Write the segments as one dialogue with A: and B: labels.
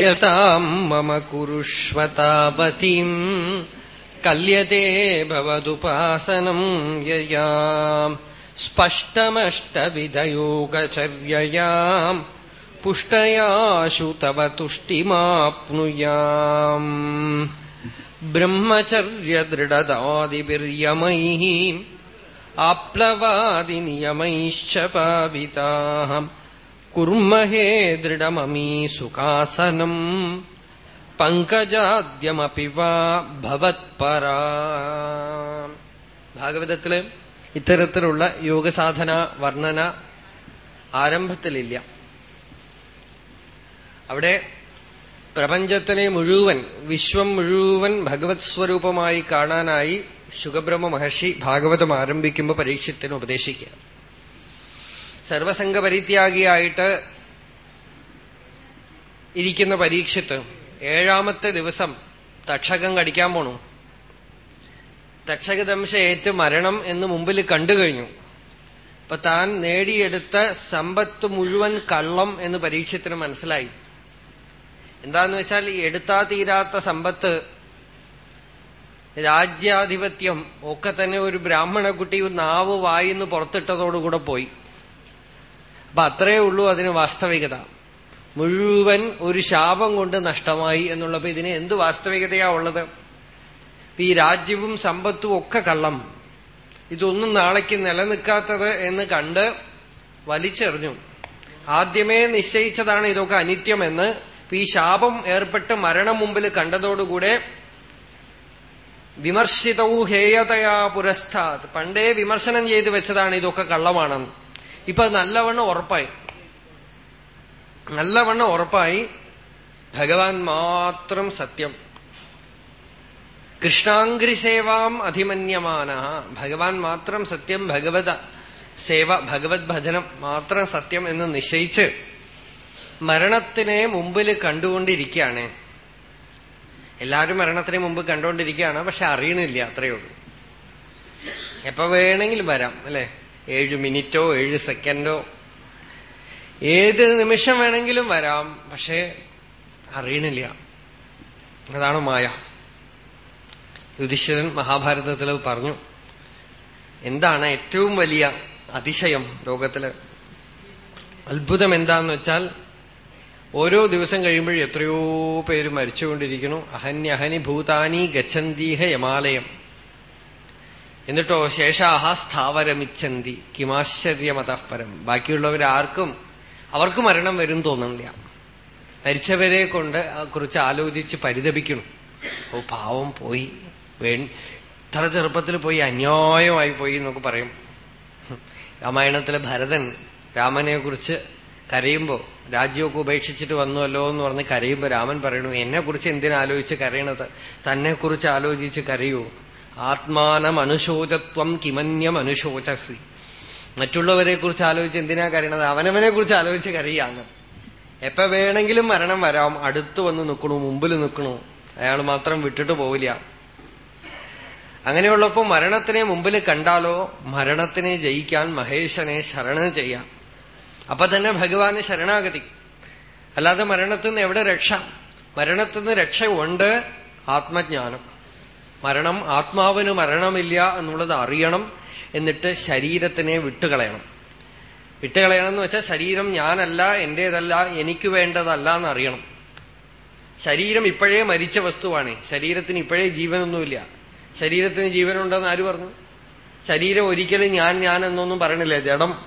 A: यताम् मम कुरुष्व तावतीम् कल्यते भवदुपासनम् ययाम् स्पष्टमष्टविधयोगचर्ययाम् पुष्टयाशु तव तुष्टिमाप्नुयाम् ब्रह्मचर्यदृढदादिभिर्यमैः आप्लवादिनियमैश्च पाविताः कुर्महे दृढममी सुखासनम् പങ്കജാദ്യമപി വാ ഭവത്പരാ ഭാഗവതത്തില് ഇത്തരത്തിലുള്ള യോഗസാധന വർണ്ണന ആരംഭത്തിലില്ല അവിടെ പ്രപഞ്ചത്തിനെ മുഴുവൻ വിശ്വം മുഴുവൻ ഭഗവത് സ്വരൂപമായി കാണാനായി ശുഖബ്രഹ്മ മഹർഷി ഭാഗവതം ആരംഭിക്കുമ്പോൾ പരീക്ഷത്തിന് ഉപദേശിക്കുക സർവസംഘ പരിത്യാഗിയായിട്ട് ഇരിക്കുന്ന പരീക്ഷത്ത് ഏഴാമത്തെ ദിവസം തക്ഷകം കടിക്കാൻ പോണു. തക്ഷകദംശ ഏറ്റ് മരണം എന്ന് മുമ്പിൽ കണ്ടു കഴിഞ്ഞു. അപ്പൊ താൻ നേടിയെടുത്ത സമ്പത്ത് മുഴുവൻ കള്ളം എന്ന് പരീക്ഷത്തിന് മനസ്സിലായി. എന്താന്ന് വെച്ചാൽ ഈ എടുത്താ തീരാത്ത സമ്പത്ത് രാജ്യാധിപത്യം ഒക്കെ തന്നെ ഒരു ബ്രാഹ്മണ കുട്ടി നാവ് വായിന്ന് പുറത്തിട്ടതോടുകൂടെ പോയി. അപ്പൊ അത്രയേ ഉള്ളൂ അതിന് വാസ്തവികത. മുഴുവൻ ഒരു ശാപം കൊണ്ട് നഷ്ടമായി എന്നുള്ളപ്പോ ഇതിന് എന്ത് വാസ്തവികതയാ ഉള്ളത്? ഈ രാജ്യവും സമ്പത്തും ഒക്കെ കള്ളം. ഇതൊന്നും നാളേക്ക് നിലനിൽക്കാത്തത് എന്ന് കണ്ട് വലിച്ചെറിഞ്ഞു. ആദ്യമേ നിശ്ചയിച്ചതാണ് ഇതൊക്കെ അനിത്യമെന്ന്. ഈ ശാപം ഏർപ്പെട്ട് മരണം മുമ്പിൽ കണ്ടതോടുകൂടെ വിമർശിതവും ഹേയതയാ പുരസ്ഥാത് പണ്ടേ വിമർശനം ചെയ്തു വെച്ചതാണ് ഇതൊക്കെ കള്ളമാണെന്ന്. ഇപ്പൊ അത് നല്ലവണ്ണം ഉറപ്പായി. നല്ലവണ്ണം ഉറപ്പായി ഭഗവാൻ മാത്രം സത്യം. കൃഷ്ണാംഗ്രി സേവാം അധിമന്യമാന ഭഗവാൻ മാത്രം സത്യം ഭഗവത സേവ ഭഗവത് ഭജനം മാത്രം സത്യം എന്ന് നിശ്ചയിച്ച് മരണത്തിനെ മുമ്പിൽ കണ്ടുകൊണ്ടിരിക്കുകയാണ്. എല്ലാവരും മരണത്തിന് മുമ്പ് കണ്ടുകൊണ്ടിരിക്കുകയാണ് പക്ഷെ അറിയണില്ല അത്രയേ ഉള്ളൂ. എപ്പോ വേണമെങ്കിലും വരാം അല്ലെ? ഏഴ് മിനിറ്റോ ഏഴ് സെക്കൻഡോ. ഏത് നിമിഷം വേണമെങ്കിലും വരാം പക്ഷെ അറിയണില്ല. അതാണ് മായ. യുധിഷ്ഠിരൻ മഹാഭാരതത്തിൽ പറഞ്ഞു എന്താണ് ഏറ്റവും വലിയ അതിശയം ലോകത്തിൽ? അത്ഭുതം എന്താന്ന് വെച്ചാൽ ഓരോ ദിവസം കഴിയുമ്പോഴും എത്രയോ പേര് മരിച്ചുകൊണ്ടിരിക്കുന്നു. അഹന്യഹനി ഭൂതാനി ഗച്ഛന്തീഹ യമാലയം എന്നിട്ടോ ശേഷാഹ സ്ഥാവരമിച്ചന്തി കിമാശ്ചര്യമതഃപരം. ബാക്കിയുള്ളവരാർക്കും അവർക്ക് മരണം വരും തോന്നുന്നില്ല മരിച്ചവരെ കൊണ്ട് കുറിച്ച് ആലോചിച്ച് പരിതപിക്കണം. ഓ പാവം പോയി. വേ ഇത്ര ചെറുപ്പത്തിൽ പോയി അന്യായമായി പോയി എന്നൊക്കെ പറയും. രാമായണത്തിലെ ഭരതൻ രാമനെ കുറിച്ച് കരയുമ്പോ രാജ്യമൊക്കെ ഉപേക്ഷിച്ചിട്ട് വന്നുവല്ലോ എന്ന് പറഞ്ഞ് കരയുമ്പോ രാമൻ പറയണു എന്നെ കുറിച്ച് എന്തിനാലോചിച്ച് കരയണത്? തന്നെ കുറിച്ച് ആലോചിച്ച് കരയൂ. ആത്മാനം അനുശോചത്വം കിമന്യം അനുശോചസി മറ്റുള്ളവരെ കുറിച്ച് ആലോചിച്ച് എന്തിനാ കരയണത്? അവനവനെ കുറിച്ച് ആലോചിച്ച് കരയാണ്. എപ്പ വേണമെങ്കിലും മരണം വരാം. അടുത്തു വന്ന് നിൽക്കണു മുമ്പിൽ നിൽക്കണു അയാൾ മാത്രം വിട്ടിട്ട് പോവില്ല. അങ്ങനെയുള്ളപ്പോ മരണത്തിനെ മുമ്പിൽ കണ്ടാലോ? മരണത്തിനെ ജയിക്കാൻ മഹേശനെ ശരണ ചെയ്യാം. അപ്പൊ തന്നെ ഭഗവാന് ശരണാഗതി. അല്ലാതെ മരണത്തിൽ നിന്ന് എവിടെ രക്ഷ? മരണത്തിൽ നിന്ന് രക്ഷ ഉണ്ട് ആത്മജ്ഞാനം. മരണം ആത്മാവിന് മരണമില്ല എന്നുള്ളത് അറിയണം എന്നിട്ട് ശരീരത്തിനെ വിട്ടുകളയണം. വിട്ടുകളയണം എന്ന് വെച്ചാൽ ശരീരം ഞാനല്ല എന്റേതല്ല എനിക്ക് വേണ്ടതല്ല എന്ന് അറിയണം ശരീരം ഇപ്പോഴേ മരിച്ച വസ്തുവാണ്. ശരീരത്തിന് ഇപ്പോഴേ ജീവനൊന്നുമില്ല. ശരീരത്തിന് ജീവനുണ്ടെന്ന് ആര് പറഞ്ഞു? ശരീരം ഒരിക്കലും ഞാൻ ഞാൻ എന്നൊന്നും പറയണില്ല. ജഡം.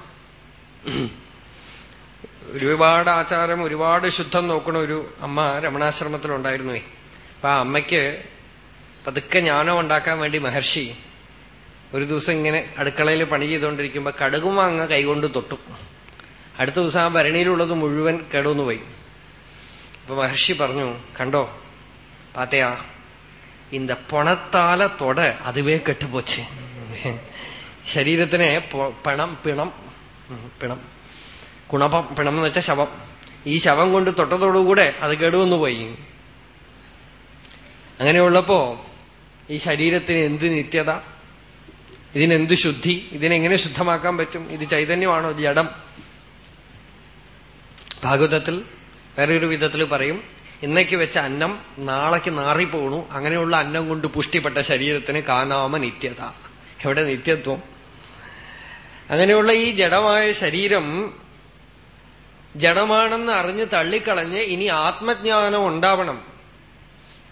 A: ഒരുപാട് ആചാരം ഒരുപാട് ശുദ്ധം നോക്കണ ഒരു അമ്മ രമണാശ്രമത്തിലുണ്ടായിരുന്നു. അപ്പൊ ആ അമ്മയ്ക്ക് പതുക്കെ ജ്ഞാനം ഉണ്ടാക്കാൻ വേണ്ടി മഹർഷി ഒരു ദിവസം ഇങ്ങനെ അടുക്കളയിൽ പണി ചെയ്തുകൊണ്ടിരിക്കുമ്പോ കടുകുമാങ്ങ കൈകൊണ്ട് തൊട്ടു അടുത്ത ദിവസം ആ ഭരണിയിലുള്ളത് മുഴുവൻ കേടുന്നു പോയി അപ്പൊ മഹർഷി പറഞ്ഞു കണ്ടോ പാത്തയാ இந்த പൊണത്താല തൊട അതുവേ കെട്ടുപോച്ച് ശരീരത്തിനെ പണം പിണം പിണം കുണപം പിണം എന്ന് വെച്ചാൽ ശവം ഈ ശവം കൊണ്ട് തൊട്ടതോടുകൂടെ അത് കേടുവന്നു പോയി അങ്ങനെയുള്ളപ്പോ ഈ ശരീരത്തിന് എന്ത് നിത്യത? ഇതിനെന്ത് ശുദ്ധി? ഇതിനെങ്ങനെ ശുദ്ധമാക്കാൻ പറ്റും? ഇത് ചൈതന്യമാണോ? ജഡം? ഭാഗവതത്തിൽ വേറൊരു വിധത്തിൽ പറയും ഇന്നേക്ക് വെച്ച അന്നം നാളേക്ക് നാറിപ്പോണു. അങ്ങനെയുള്ള അന്നം കൊണ്ട് പുഷ്ടിപ്പെട്ട ശരീരത്തിന് കാനാമ നിത്യത. എവിടെ നിത്യത്വം? അങ്ങനെയുള്ള ഈ ജഡമായ ശരീരം ജഡമാണെന്ന് അറിഞ്ഞ് തള്ളിക്കളഞ്ഞ് ഇനി ആത്മജ്ഞാനം ഉണ്ടാവണം.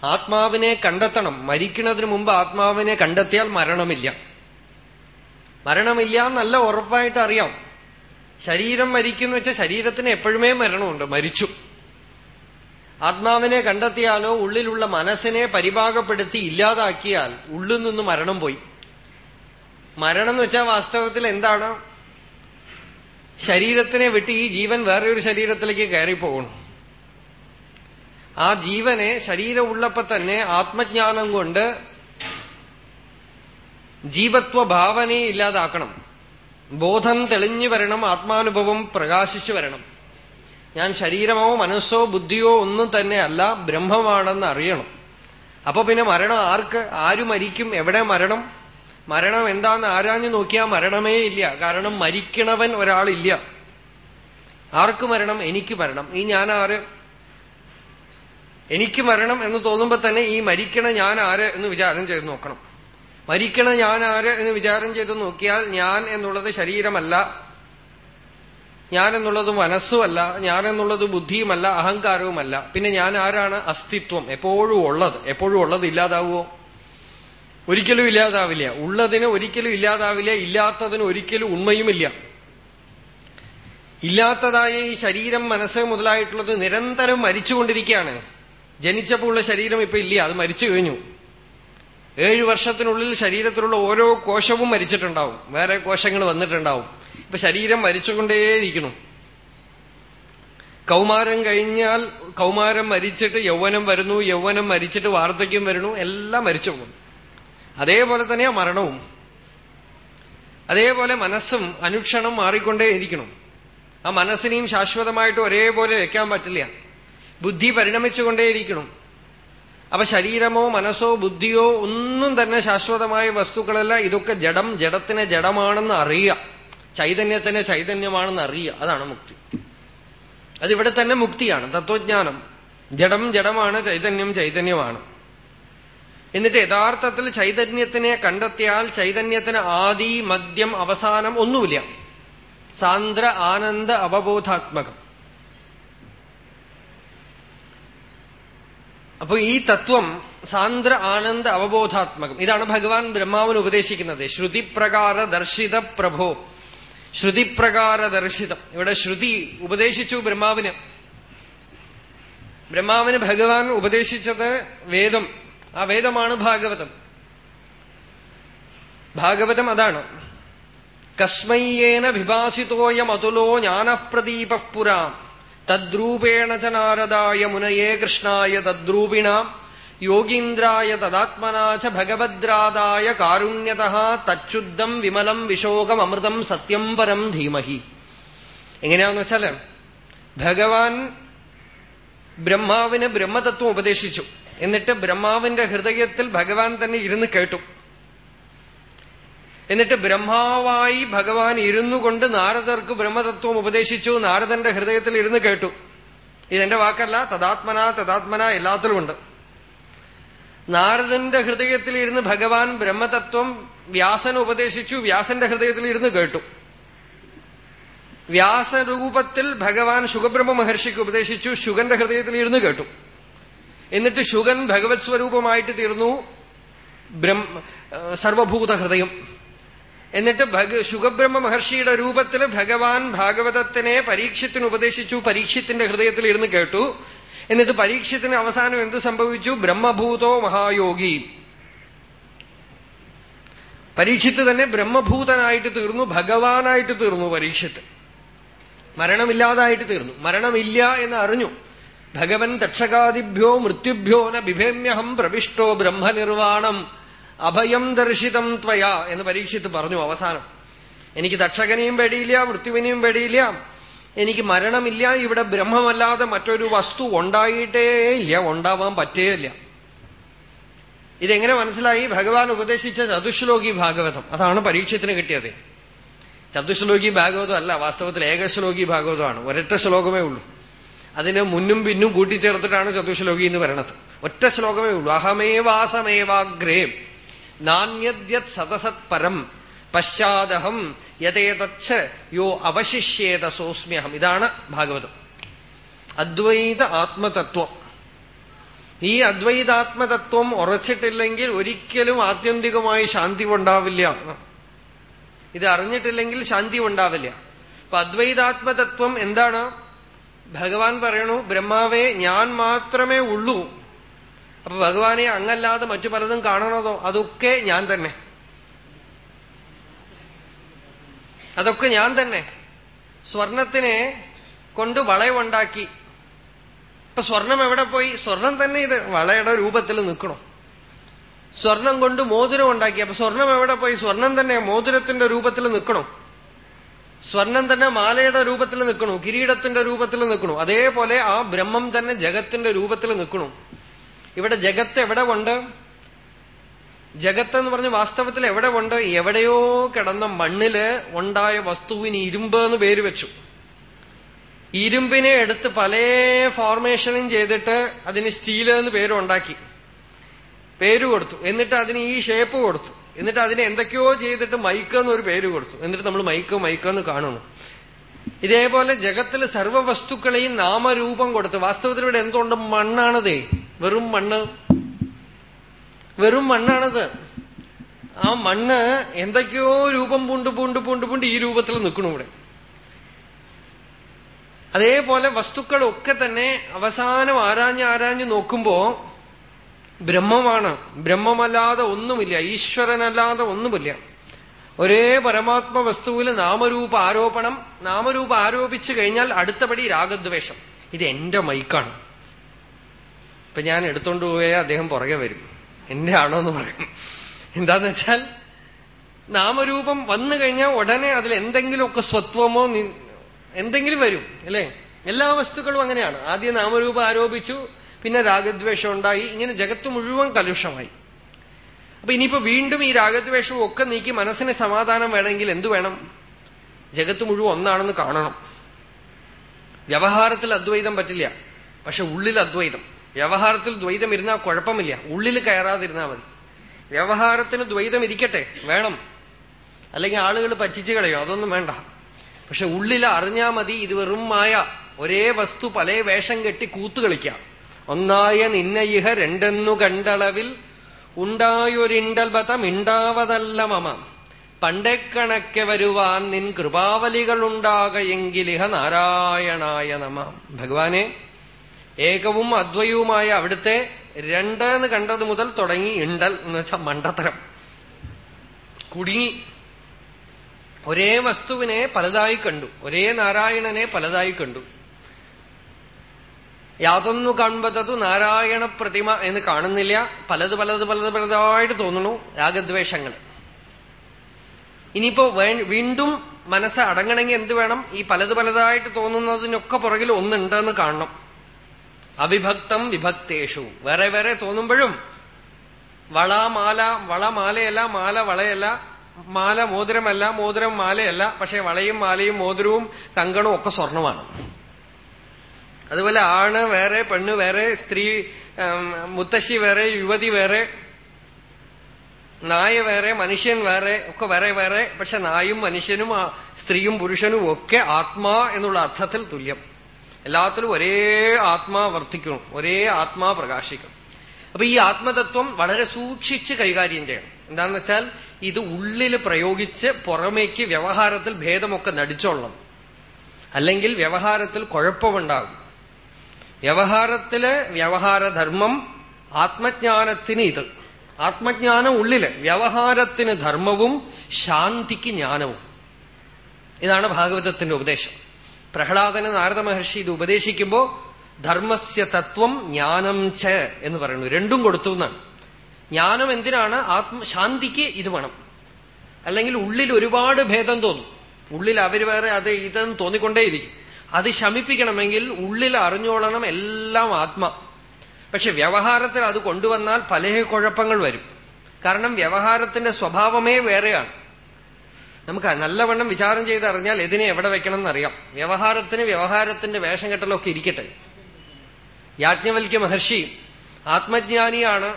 A: ആത്മാവിനെ കണ്ടെത്തണം. മരിക്കുന്നതിന് മുമ്പ് ആത്മാവിനെ കണ്ടെത്തിയാൽ മരണമില്ല. മരണമില്ല എന്നല്ല ഉറപ്പായിട്ട് അറിയാം. ശരീരം മരിക്കുന്നു വെച്ചാൽ ശരീരത്തിന് എപ്പോഴുമേ മരണമുണ്ട്. മരിച്ചു. ആത്മാവിനെ കണ്ടെത്തിയാലോ ഉള്ളിലുള്ള മനസ്സിനെ പരിഭാഗപ്പെടുത്തി ഇല്ലാതാക്കിയാൽ ഉള്ളിൽ നിന്ന് മരണം പോയി. മരണം എന്ന് വെച്ചാൽ വാസ്തവത്തിൽ എന്താണ്? ശരീരത്തിനെ വിട്ട് ഈ ജീവൻ വേറെ ഒരു ശരീരത്തിലേക്ക് കയറിപ്പോകണം. ആ ജീവനെ ശരീരം ഉള്ളപ്പോ തന്നെ ആത്മജ്ഞാനം കൊണ്ട് ജീവത്വ ഭാവനയെ ഇല്ലാതാക്കണം. ബോധം തെളിഞ്ഞു വരണം ആത്മാനുഭവം പ്രകാശിച്ചു വരണം. ഞാൻ ശരീരമോ മനസ്സോ ബുദ്ധിയോ ഒന്നും തന്നെ അല്ല ബ്രഹ്മമാണെന്ന് അറിയണം. അപ്പൊ പിന്നെ മരണം ആർക്ക് ആര് മരിക്കും എവിടെ മരണം? മരണം എന്താന്ന് ആരാഞ്ഞു നോക്കിയാൽ മരണമേ ഇല്ല. കാരണം മരിക്കണവൻ ഒരാളില്ല. ആർക്ക് മരണം? എനിക്ക് മരണം. ഈ ഞാൻ ആര് എനിക്ക് മരണം എന്ന് തോന്നുമ്പോ തന്നെ ഈ മരിക്കണ ഞാൻ ആര് എന്ന് വിചാരം ചെയ്ത് നോക്കണം. മരിക്കണ ഞാൻ ആര് എന്ന് വിചാരം ചെയ്ത് നോക്കിയാൽ ഞാൻ എന്നുള്ളത് ശരീരമല്ല. ഞാൻ എന്നുള്ളത് മനസ്സുമല്ല. ഞാൻ എന്നുള്ളത് ബുദ്ധിയുമല്ല അഹങ്കാരവുമല്ല. പിന്നെ ഞാൻ ആരാണ്? അസ്തിത്വം. എപ്പോഴും ഉള്ളത്. എപ്പോഴും ഉള്ളത് ഇല്ലാതാവുമോ ഒരിക്കലും ഇല്ലാതാവില്ല. ഉള്ളതിന് ഒരിക്കലും ഇല്ലാതാവില്ല. ഇല്ലാത്തതിന് ഒരിക്കലും ഉണ്മയുമില്ല. ഇല്ലാത്തതായ ഈ ശരീരം മനസ്സ് മുതലായിട്ടുള്ളത് നിരന്തരം മരിച്ചുകൊണ്ടിരിക്കുകയാണ്. ജനിച്ചപ്പോൾ ഉള്ള ശരീരം ഇപ്പൊ ഇല്ല അത് മരിച്ചു കഴിഞ്ഞു. ഏഴു വർഷത്തിനുള്ളിൽ ശരീരത്തിലുള്ള ഓരോ കോശവും മരിച്ചിട്ടുണ്ടാവും. വേറെ കോശങ്ങൾ വന്നിട്ടുണ്ടാവും. ഇപ്പൊ ശരീരം മരിച്ചുകൊണ്ടേയിരിക്കണം കൗമാരം കഴിഞ്ഞാൽ കൗമാരം മരിച്ചിട്ട് യൗവനം വരുന്നു യൗവനം മരിച്ചിട്ട് വാർദ്ധക്യം വരുന്നു എല്ലാം മരിച്ചു പോകും. അതേപോലെ തന്നെയാ മരണവും. അതേപോലെ മനസ്സും അനുക്ഷണം മാറിക്കൊണ്ടേയിരിക്കണം. ആ മനസ്സിനെയും ശാശ്വതമായിട്ട് ഒരേപോലെ വെക്കാൻ പറ്റില്ല. ബുദ്ധി പരിണമിച്ചുകൊണ്ടേയിരിക്കണം. അപ്പൊ ശരീരമോ മനസ്സോ ബുദ്ധിയോ ഒന്നും തന്നെ ശാശ്വതമായ വസ്തുക്കളല്ല. ഇതൊക്കെ ജഡം ജഡത്തിന് ജഡമാണെന്ന് അറിയുക. ചൈതന്യത്തിന് ചൈതന്യമാണെന്ന് അറിയുക. അതാണ് മുക്തി. അതിവിടെ തന്നെ മുക്തിയാണ്. തത്വജ്ഞാനം. ജഡം ജഡമാണ് ചൈതന്യം ചൈതന്യമാണ്. എന്നിട്ട് യഥാർത്ഥത്തിൽ ചൈതന്യത്തിനെ കണ്ടെത്തിയാൽ ചൈതന്യത്തിന് ആദി മദ്യം അവസാനം ഒന്നുമില്ല. സാന്ദ്ര ആനന്ദ അവബോധാത്മകം. അപ്പൊ ഈ തത്വം സാന്ദ്ര ആനന്ദ അവബോധാത്മകം. ഇതാണ് ഭഗവാൻ ബ്രഹ്മാവിന് ഉപദേശിക്കുന്നത്. ശ്രുതിപ്രകാര ദർശിത പ്രഭോ. ശ്രുതിപ്രകാര ദർശിതം. ഇവിടെ ശ്രുതി ഉപദേശിച്ചു ബ്രഹ്മാവിന്. ബ്രഹ്മാവിന് ഭഗവാൻ ഉപദേശിച്ചത് വേദം. ആ വേദമാണ് ഭാഗവതം. ഭാഗവതം അതാണ്. കസ്മയ്യേന വിഭാസിതോയമതുലോ ജ്ഞാനപ്രദീപ പുരാം. തദ്രൂപേണ ച നാരദായ മുനയേ കൃഷ്ണായ തദ്രൂപിണ യോഗീന്ദ്രായ തദാത്മനാ ച ഭഗവദ്രാദായ കാരുണ്യത തച്ചുദ്ധം വിമലം വിശോകം അമൃതം സത്യം പരം ധീമഹി. എങ്ങനെയാന്ന് വെച്ചാൽ ഭഗവാൻ ബ്രഹ്മാവിന് ബ്രഹ്മതത്വം ഉപദേശിച്ചു. എന്നിട്ട് ബ്രഹ്മാവിന്റെ ഹൃദയത്തിൽ ഭഗവാൻ തന്നെ ഇരുന്ന് കേട്ടു. എന്നിട്ട് ബ്രഹ്മാവായി ഭഗവാൻ ഇരുന്നു കൊണ്ട് നാരദർക്ക് ബ്രഹ്മതത്വം ഉപദേശിച്ചു. നാരദന്റെ ഹൃദയത്തിൽ ഇരുന്ന് കേട്ടു. ഇതെന്റെ വാക്കല്ല. തദാത്മന തദാത്മന എല്ലാത്തിലുമുണ്ട്. നാരദന്റെ ഹൃദയത്തിൽ ഇരുന്ന് ഭഗവാൻ ബ്രഹ്മതത്വം വ്യാസൻ ഉപദേശിച്ചു. വ്യാസന്റെ ഹൃദയത്തിൽ ഇരുന്ന് കേട്ടു. വ്യാസരൂപത്തിൽ ഭഗവാൻ ശുഖബ്രഹ്മ മഹർഷിക്ക് ഉപദേശിച്ചു. ശുഗന്റെ ഹൃദയത്തിൽ ഇരുന്ന് കേട്ടു. എന്നിട്ട് ശുഗൻ ഭഗവത് സ്വരൂപമായിട്ട് തീർന്നു. ബ്രഹ്മ സർവഭൂത ഹൃദയം. എന്നിട്ട് ഭഗ മഹർഷിയുടെ രൂപത്തിൽ ഭഗവാൻ ഭാഗവതത്തിനെ പരീക്ഷത്തിന് ഉപദേശിച്ചു പരീക്ഷത്തിന്റെ ഹൃദയത്തിൽ ഇരുന്ന് കേട്ടു. എന്നിട്ട് പരീക്ഷത്തിന് അവസാനം എന്ത് സംഭവിച്ചു? ബ്രഹ്മഭൂതോ മഹായോഗി. പരീക്ഷിത്ത് തന്നെ ബ്രഹ്മഭൂതനായിട്ട് തീർന്നു ഭഗവാനായിട്ട് തീർന്നു പരീക്ഷത്ത്. മരണമില്ലാതായിട്ട് തീർന്നു. മരണമില്ല എന്ന് അറിഞ്ഞു. ഭഗവൻ ദക്ഷകാദിഭ്യോ മൃത്യുഭ്യോ ന ബിഭേമ്യഹം പ്രവിഷ്ടോ ബ്രഹ്മനിർവാണം. അഭയം ദർശിതം ത്വയാ എന്ന് പരീക്ഷിത്ത് പറഞ്ഞു അവസാനം. എനിക്ക് തക്ഷകനെയും പേടിയില്ല മൃത്യുവിനെയും പേടിയില്ല. എനിക്ക് മരണമില്ല ഇവിടെ ബ്രഹ്മമല്ലാതെ മറ്റൊരു വസ്തു ഉണ്ടായിട്ടേ ഇല്ല ഉണ്ടാവാൻ പറ്റേയില്ല ഇതെങ്ങനെ മനസ്സിലായി? ഭഗവാൻ ഉപദേശിച്ച ചതുശ്ലോകി ഭാഗവതം. അതാണ് പരീക്ഷത്തിന് കിട്ടിയത്. ചതുശ്ലോകി ഭാഗവതം അല്ല വാസ്തവത്തിൽ ഏകശ്ലോകി ഭാഗവതമാണ്. ഒരൊറ്റ ശ്ലോകമേ ഉള്ളൂ. അതിന് മുന്നും പിന്നും കൂട്ടിച്ചേർത്തിട്ടാണ് ചതുശ്ലോകി എന്ന് പറയണത്. ഒറ്റ ശ്ലോകമേ ഉള്ളൂ. അഹമേവാസമേവാഗ്രേ. നാണ്യദ്യത് സതസത് പരം പശ്ചാദഹം യഥേതച്ച് യോ അവശിഷ്യേത സോസ്മ്യഹം ഇതാണ് ഭാഗവതം. അദ്വൈത ആത്മതത്വം. ഈ അദ്വൈതാത്മതത്വം ഉറച്ചിട്ടില്ലെങ്കിൽ ഒരിക്കലും ആത്യന്തികമായി ശാന്തി ഉണ്ടാവില്ല ഇത് അറിഞ്ഞിട്ടില്ലെങ്കിൽ ശാന്തി ഉണ്ടാവില്ല അപ്പൊ അദ്വൈതാത്മതത്വം എന്താണ്? ഭഗവാൻ പറയണു ബ്രഹ്മാവേ ഞാൻ മാത്രമേ ഉള്ളൂ. അപ്പൊ ഭഗവാനെ അങ്ങല്ലാതെ മറ്റു പലതും കാണണതോ? അതൊക്കെ ഞാൻ തന്നെ. അതൊക്കെ ഞാൻ തന്നെ. സ്വർണത്തിനെ കൊണ്ട് വളയമുണ്ടാക്കി ഇപ്പൊ സ്വർണം എവിടെ പോയി? സ്വർണം തന്നെ ഇത് വളയുടെ രൂപത്തിൽ നിൽക്കണം? സ്വർണം കൊണ്ട് മോതിരം ഉണ്ടാക്കി. അപ്പൊ സ്വർണം എവിടെ പോയി? സ്വർണം തന്നെ മോതിരത്തിന്റെ രൂപത്തിൽ നിൽക്കണം? സ്വർണം തന്നെ മാലയുടെ രൂപത്തിൽ നിൽക്കണു? കിരീടത്തിന്റെ രൂപത്തിൽ നിൽക്കണു? അതേപോലെ ആ ബ്രഹ്മം തന്നെ ജഗത്തിന്റെ രൂപത്തിൽ നിൽക്കണു? ഇവിടെ ജഗത്ത് എവിടെ ഉണ്ട് ജഗത്ത് എന്ന് പറഞ്ഞ വാസ്തവത്തിൽ എവിടെ ഉണ്ട് എവിടെയോ കിടന്ന മണ്ണിൽ ഉണ്ടായ വസ്തുവിന് ഇരുമ്പ് എന്ന് പേര് വെച്ചു. ഇരുമ്പിനെ എടുത്ത് പല ഫോർമേഷനും ചെയ്തിട്ട് അതിന് സ്റ്റീൽ എന്ന് പേരുണ്ടാക്കി പേര് കൊടുത്തു. എന്നിട്ട് അതിന് ഈ ഷേപ്പ് കൊടുത്തു. എന്നിട്ട് അതിനെ എന്തൊക്കെയോ ചെയ്തിട്ട് മൈക്ക് എന്നൊരു പേര് കൊടുത്തു. എന്നിട്ട് നമ്മൾ മൈക്ക് മൈക്ക് എന്ന് കാണുന്നു. ഇതേപോലെ ജഗത്തിൽ സർവവസ്തുക്കളെയും നാമരൂപം കൊടുത്ത് വാസ്തവത്തിൽ ഇവിടെ എന്തുകൊണ്ട് മണ്ണാണത്. വെറും മണ്ണ്. വെറും മണ്ണാണത്. ആ മണ്ണ് എന്തൊക്കെയോ രൂപം പൂണ്ട് പൂണ്ട് പൂണ്ട് പൂണ്ട് ഈ രൂപത്തിൽ നിൽക്കണു ഇവിടെ. അതേപോലെ വസ്തുക്കളൊക്കെ തന്നെ അവസാനം ആരാഞ്ഞ് ആരാഞ്ഞ് നോക്കുമ്പോ ബ്രഹ്മമാണ്. ബ്രഹ്മമല്ലാതെ ഒന്നുമില്ല. ഈശ്വരനല്ലാതെ ഒന്നുമില്ല. ഒരേ പരമാത്മ വസ്തുവിൽ നാമരൂപ ആരോപണം നാമരൂപ ആരോപിച്ചു കഴിഞ്ഞാൽ അടുത്തപടി രാഗദ്വേഷം. ഇത് എന്റെ മൈക്കാണ്. ഇപ്പൊ ഞാൻ എടുത്തോണ്ട് പോയാൽ അദ്ദേഹം പുറകെ വരും. എന്റെ ആണോ എന്ന് പറയും. എന്താന്ന് വെച്ചാൽ നാമരൂപം വന്നു കഴിഞ്ഞാൽ ഉടനെ അതിൽ എന്തെങ്കിലുമൊക്കെ സ്വത്വമോ എന്തെങ്കിലും വരും അല്ലേ? എല്ലാ വസ്തുക്കളും അങ്ങനെയാണ്. ആദ്യം നാമരൂപം ആരോപിച്ചു പിന്നെ രാഗദ്വേഷം ഉണ്ടായി ഇങ്ങനെ ജഗത്ത് മുഴുവൻ കലുഷമായി. അപ്പൊ ഇനിയിപ്പോ വീണ്ടും ഈ രാഗദ്വേഷവും ഒക്കെ നീക്കി മനസ്സിന് സമാധാനം വേണമെങ്കിൽ എന്തു വേണം? ജഗത്ത് മുഴുവൻ ഒന്നാണെന്ന് കാണണം. വ്യവഹാരത്തിൽ അദ്വൈതം പറ്റില്ല. പക്ഷെ ഉള്ളിൽ അദ്വൈതം. വ്യവഹാരത്തിൽ ദ്വൈതം ഇരുന്നാൽ കുഴപ്പമില്ല. ഉള്ളിൽ കയറാതിരുന്നാൽ മതി. വ്യവഹാരത്തിന് ദ്വൈതം ഇരിക്കട്ടെ. വേണം. അല്ലെങ്കിൽ ആളുകൾ പറ്റിച്ചു കളയോ. അതൊന്നും വേണ്ട. പക്ഷെ ഉള്ളിൽ അറിഞ്ഞാ മതി ഇത് വെറും മായ. ഒരേ വസ്തു പല വേഷം കെട്ടി കൂത്തുകളിക്കാം ഒന്നായ നിന്നയിഹ രണ്ടെന്നു കണ്ടളവിൽ ഉണ്ടായൊരിണ്ടൽബതം ഇണ്ടാവതല്ല മമ പണ്ടേക്കണക്കെ വരുവാൻ നിൻ കൃപാവലികളുണ്ടാകയെങ്കിലിഹ നാരായണായ നമ. ഭഗവാനെ ഏകവും അദ്വയവുമായ അവിടുത്തെ രണ്ട് എന്ന് കണ്ടത് മുതൽ തുടങ്ങി ഇണ്ടൽ എന്ന് വെച്ചാൽ മണ്ടത്തരം. കുടുങ്ങി. ഒരേ വസ്തുവിനെ പലതായി കണ്ടു. ഒരേ നാരായണനെ പലതായി കണ്ടു. യാതൊന്നു കാണുമ്പത്തതു നാരായണ പ്രതിമ എന്ന് കാണുന്നില്ല. പലത് പലത് പലത് പലതായിട്ട് തോന്നുന്നു രാഗദ്വേഷങ്ങൾ. ഇനിയിപ്പോ വീണ്ടും മനസ്സ് അടങ്ങണമെങ്കിൽ എന്ത് വേണം? ഈ പലത് പലതായിട്ട് തോന്നുന്നതിനൊക്കെ പുറകിൽ ഒന്നുണ്ടെന്ന് കാണണം. അവിഭക്തം വിഭക്തേഷു. വേറെ വേറെ തോന്നുമ്പോഴും വള മാല വള മാലയല്ല മാല വളയല്ല മാല മോതിരമല്ല മോതിരം മാലയല്ല പക്ഷെ വളയും മാലയും മോതിരവും കങ്കണവും ഒക്കെ സ്വർണമാണ്. അതുപോലെ ആണ് വേറെ പെണ്ണ് വേറെ സ്ത്രീ മുത്തശ്ശി വേറെ യുവതി വേറെ നായ വേറെ മനുഷ്യൻ വേറെ ഒക്കെ വേറെ വേറെ പക്ഷെ നായും മനുഷ്യനും സ്ത്രീയും പുരുഷനും ഒക്കെ ആത്മാ എന്നുള്ള അർത്ഥത്തിൽ തുല്യം. എല്ലാത്തിലും ഒരേ ആത്മാ വർത്തിക്കണം ഒരേ ആത്മാ പ്രകാശിക്കണം. അപ്പൊ ഈ ആത്മതത്വം വളരെ സൂക്ഷിച്ച് കൈകാര്യം ചെയ്യണം എന്താന്ന് വെച്ചാൽ ഇത് ഉള്ളിൽ പ്രയോഗിച്ച് പുറമേക്ക് വ്യവഹാരത്തിൽ ഭേദമൊക്കെ നടിച്ചോളണം. അല്ലെങ്കിൽ വ്യവഹാരത്തിൽ കുഴപ്പമുണ്ടാകും. വ്യവഹാരത്തിൽ വ്യവഹാരധർമ്മം ആത്മജ്ഞാനത്തിന് ഇത്. ആത്മജ്ഞാനം ഉള്ളിൽ വ്യവഹാരത്തിന് ധർമ്മവും ശാന്തിക്ക് ജ്ഞാനവും. ഇതാണ് ഭാഗവതത്തിന്റെ ഉപദേശം. പ്രഹ്ലാദന് നാരദ മഹർഷി ഇത് ഉപദേശിക്കുമ്പോ ധർമ്മസ്യ തത്വം ജ്ഞാനം ച എന്ന് പറയുന്നു. രണ്ടും കൊടുത്തു എന്നാണ്. ജ്ഞാനം എന്തിനാണ്? ആത്മ ശാന്തിക്ക് ഇത് വേണം. അല്ലെങ്കിൽ ഉള്ളിൽ ഒരുപാട് ഭേദം തോന്നും. ഉള്ളിൽ അവർ വേറെ അത് ഇതെന്ന് തോന്നിക്കൊണ്ടേയിരിക്കും. അത് ശമിപ്പിക്കണമെങ്കിൽ ഉള്ളിൽ അറിഞ്ഞോളണം എല്ലാം ആത്മ. പക്ഷെ വ്യവഹാരത്തിൽ അത് കൊണ്ടുവന്നാൽ പല കുഴപ്പങ്ങൾ വരും. കാരണം വ്യവഹാരത്തിന്റെ സ്വഭാവമേ വേറെയാണ്. നമുക്ക് നല്ലവണ്ണം വിചാരം ചെയ്ത് അറിഞ്ഞാൽ എതിനെ എവിടെ വെക്കണം എന്നറിയാം. വ്യവഹാരത്തിന് വ്യവഹാരത്തിന്റെ വേഷം കെട്ടലൊക്കെ ഇരിക്കട്ടെ. യാജ്ഞവൽക്യ മഹർഷി ആത്മജ്ഞാനിയാണ്.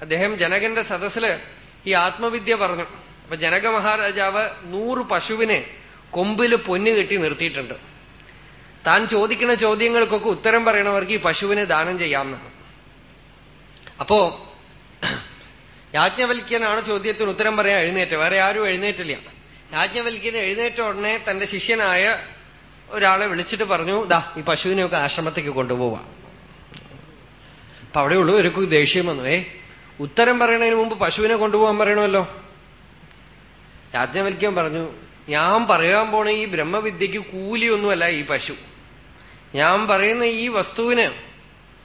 A: അദ്ദേഹം ജനകന്റെ സദസ്സിൽ ഈ ആത്മവിദ്യ പറഞ്ഞു. അപ്പൊ ജനക മഹാരാജാവ് നൂറ് പശുവിനെ കൊമ്പിൽ പൊന്നു കെട്ടി നിർത്തിയിട്ടുണ്ട്. താൻ ചോദിക്കുന്ന ചോദ്യങ്ങൾക്കൊക്കെ ഉത്തരം പറയണവർക്ക് ഈ പശുവിനെ ദാനം ചെയ്യാമെന്നാണ് അപ്പോ യാജ്ഞവൽക്യനാണ് ചോദ്യത്തിന് ഉത്തരം പറയാൻ എഴുന്നേറ്റ് വേറെ ആരും എഴുന്നേറ്റില്ല. യാജ്ഞവൽക്യൻ എഴുന്നേറ്റ ഉടനെ തന്റെ ശിഷ്യനായ ഒരാളെ വിളിച്ചിട്ട് പറഞ്ഞു ദാ ഈ പശുവിനെയൊക്കെ ആശ്രമത്തേക്ക് കൊണ്ടുപോവാ. അപ്പൊ അവിടെയുള്ളൂ ഒരു ദേഷ്യം വന്നു. ഏ ഉത്തരം പറയണതിന് മുമ്പ് പശുവിനെ കൊണ്ടുപോകാൻ പറയണമല്ലോ. യാജ്ഞവൽക്യം പറഞ്ഞു ഞാൻ പറയാൻ പോണ ഈ ബ്രഹ്മവിദ്യക്ക് കൂലിയൊന്നുമല്ല ഈ പശു. ഞാൻ പറയുന്ന ഈ വസ്തുവിന്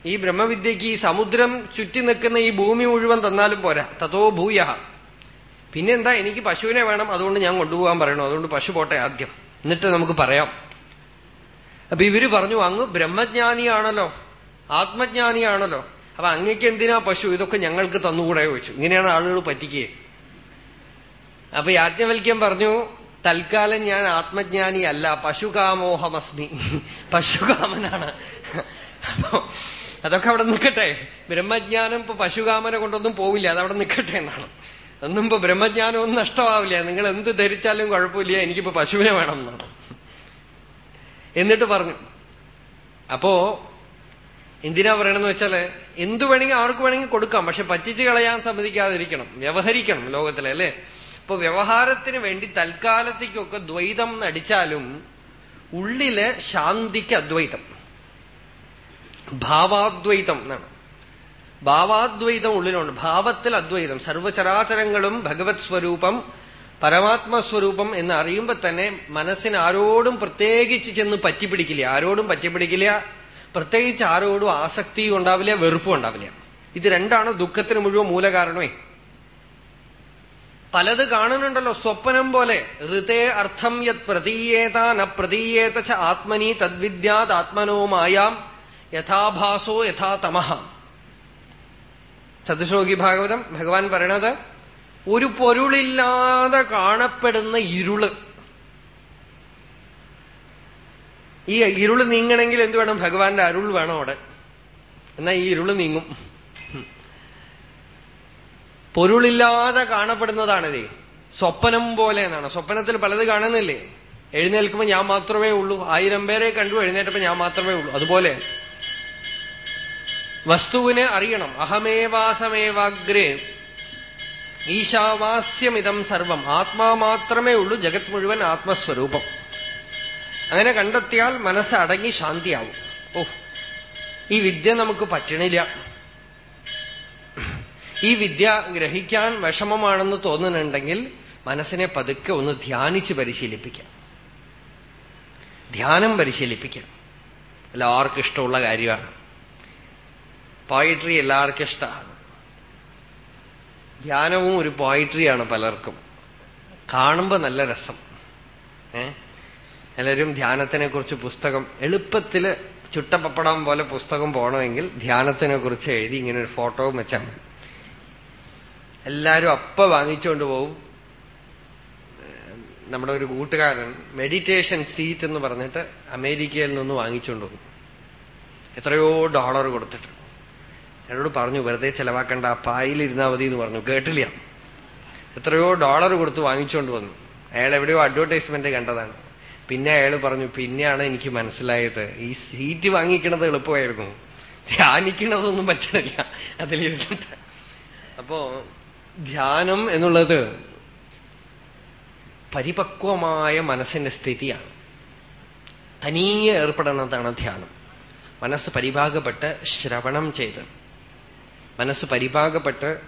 A: ഈ ബ്രഹ്മവിദ്യക്ക് ഈ സമുദ്രം ചുറ്റി നിൽക്കുന്ന ഈ ഭൂമി മുഴുവൻ തന്നാലും പോരാ. തതോ ഭൂയ പിന്നെന്താ എനിക്ക് പശുവിനെ വേണം അതുകൊണ്ട് ഞാൻ കൊണ്ടുപോകാൻ പറയണു. അതുകൊണ്ട് പശു പോട്ടെ ആദ്യം. എന്നിട്ട് നമുക്ക് പറയാം. അപ്പൊ ഇവർ പറഞ്ഞു അങ്ങ് ബ്രഹ്മജ്ഞാനിയാണല്ലോ. ആത്മജ്ഞാനിയാണല്ലോ. അപ്പൊ അങ്ങക്ക് എന്തിനാ പശു? ഇതൊക്കെ ഞങ്ങൾക്ക് തന്നുകൂടെ ചോദിച്ചു. ഇങ്ങനെയാണ് ആളുകൾ പറ്റിക്കുകയെ അപ്പൊ യാജ്ഞവൽക്യം പറഞ്ഞു തൽക്കാലം ഞാൻ ആത്മജ്ഞാനി അല്ല പശുകാമോഹമസ്മി. പശുകാമനാണ്. അപ്പോ അതൊക്കെ അവിടെ നിൽക്കട്ടെ. ബ്രഹ്മജ്ഞാനം ഇപ്പൊ പശുകാമനെ കൊണ്ടൊന്നും പോവില്ല അതവിടെ നിൽക്കട്ടെ എന്നാണ്. ഒന്നും ഇപ്പൊ ബ്രഹ്മജ്ഞാനം ഒന്നും നഷ്ടമാവില്ല. നിങ്ങൾ എന്ത് ധരിച്ചാലും കുഴപ്പമില്ല എനിക്കിപ്പോ പശുവിനെ വേണം എന്നാണ്. എന്നിട്ട് പറഞ്ഞു അപ്പോ എന്തിനാ പറയണമെന്ന് വെച്ചാൽ എന്തു വേണമെങ്കിൽ ആർക്ക് വേണമെങ്കിൽ കൊടുക്കാം പക്ഷെ പറ്റിച്ചു കളയാൻ സമ്മതിക്കാതിരിക്കണം വ്യവഹരിക്കണം ലോകത്തിലെ അല്ലേ? ഇപ്പൊ വ്യവഹാരത്തിന് വേണ്ടി തൽക്കാലത്തേക്കൊക്കെ ദ്വൈതം നടിച്ചാലും ഉള്ളിൽ ശാന്തിക്ക് അദ്വൈതം. ഭാവാദ്വൈതം എന്നാണ്. ഭാവാദ്വൈതം ഉള്ളിലുണ്ട്. ഭാവത്തിൽ അദ്വൈതം. സർവചരാചരങ്ങളും ഭഗവത് സ്വരൂപം പരമാത്മസ്വരൂപം എന്ന് അറിയുമ്പോ തന്നെ മനസ്സിന് ആരോടും പ്രത്യേകിച്ച് ചെന്ന് പറ്റിപ്പിടിക്കില്ല. ആരോടും പറ്റിപ്പിടിക്കില്ല. പ്രത്യേകിച്ച് ആരോടും ആസക്തിയും ഉണ്ടാവില്ല വെറുപ്പും ഉണ്ടാവില്ല. ഇത് രണ്ടാണ് ദുഃഖത്തിന് മുഴുവൻ മൂലകാരണമേ. പലത് കാണുന്നുണ്ടല്ലോ സ്വപ്നം പോലെ. ഋതേ അർത്ഥം യത് പ്രതീയേത ന പ്രതീയേത ച ആത്മനി തദ്വിദ്യാത് ആത്മനോ മായാം യഥാഭാസോ യഥാ തമഹ. ചതുശ്ലോകി ഭാഗവതം ഭഗവാൻ പറയണത് ഒരു പൊരുളില്ലാതെ കാണപ്പെടുന്ന ഇരുൾ. ഈ ഇരുൾ നീങ്ങണമെങ്കിൽ എന്ത് വേണം? ഭഗവാന്റെ അരുൾ വേണം അവിടെ. എന്നാ ഈ ഇരുൾ നീങ്ങും. പൊരുളില്ലാതെ കാണപ്പെടുന്നതാണിതേ. സ്വപ്നം പോലെ എന്നാണ്. സ്വപ്നത്തിൽ പലത് കാണുന്നില്ലേ? എഴുന്നേൽക്കുമ്പോൾ ഞാൻ മാത്രമേ ഉള്ളൂ. ആയിരം പേരെ കണ്ടു എഴുന്നേറ്റപ്പോ ഞാൻ മാത്രമേ ഉള്ളൂ. അതുപോലെ വസ്തുവിനെ അറിയണം. അഹമേവാസമേവാഗ്രേ ഈശാവാസ്യമിതം സർവം. ആത്മാ മാത്രമേ ഉള്ളൂ ജഗത് മുഴുവൻ ആത്മസ്വരൂപം. അങ്ങനെ കണ്ടെത്തിയാൽ മനസ്സ് അടങ്ങി ശാന്തിയാവും. ഓ ഈ വിദ്യ നമുക്ക് പറ്റണില്ല. ഈ വിദ്യ ഗ്രഹിക്കാൻ വിഷമമാണെന്ന് തോന്നുന്നുണ്ടെങ്കിൽ മനസ്സിനെ പതുക്കെ ഒന്ന് ധ്യാനിച്ച് പരിശീലിപ്പിക്കാം. ധ്യാനം പരിശീലിപ്പിക്കാം എല്ലാവർക്കും ഇഷ്ടമുള്ള കാര്യമാണ്. പോയിട്രി എല്ലാവർക്കും ഇഷ്ടമാണ്. ധ്യാനവും ഒരു പോയിട്രിയാണ് പലർക്കും. കാണുമ്പോ നല്ല രസം. എല്ലാവരും ധ്യാനത്തിനെ കുറിച്ച് പുസ്തകം എളുപ്പത്തിൽ ചുട്ടപ്പപ്പടം പോലെ പുസ്തകം പോകണമെങ്കിൽ ധ്യാനത്തിനെ കുറിച്ച് എഴുതി ഇങ്ങനെ ഒരു ഫോട്ടോ വെച്ചാൽ മതി. എല്ലാരും അപ്പ വാങ്ങിച്ചുകൊണ്ട് പോവും. നമ്മുടെ ഒരു കൂട്ടുകാരൻ മെഡിറ്റേഷൻ സീറ്റ് എന്ന് പറഞ്ഞിട്ട് അമേരിക്കയിൽ നിന്ന് വാങ്ങിച്ചുകൊണ്ട് പോകും. എത്രയോ ഡോളർ കൊടുത്തിട്ട്. എന്നോട് പറഞ്ഞു വെറുതെ ചെലവാക്കണ്ട പായിലിരുന്നാ മതി എന്ന് പറഞ്ഞു. കേട്ടില്ല. എത്രയോ ഡോളർ കൊടുത്ത് വാങ്ങിച്ചുകൊണ്ട് വന്നു. അയാൾ എവിടെയോ അഡ്വർടൈസ്മെന്റ് കണ്ടതാണ്. പിന്നെ അയാൾ പറഞ്ഞു പിന്നെയാണ് എനിക്ക് മനസ്സിലായത്. ഈ സീറ്റ് വാങ്ങിക്കണത് എളുപ്പമായിരുന്നു. ധ്യാനിക്കണതൊന്നും പറ്റണില്ല. അതിലിരുന്നിട്ട്. അപ്പോ ധ്യാനം എന്നുള്ളത് പരിപക്വമായ മനസ്സിന്റെ സ്ഥിതിയാണ്. തനിയെ ഏർപ്പെടുന്നതാണ് ധ്യാനം. മനസ്സ് പരിഭാഗപ്പെട്ട് ശ്രവണം ചെയ്ത്. മനസ്സ് പരിഭാഗപ്പെട്ട്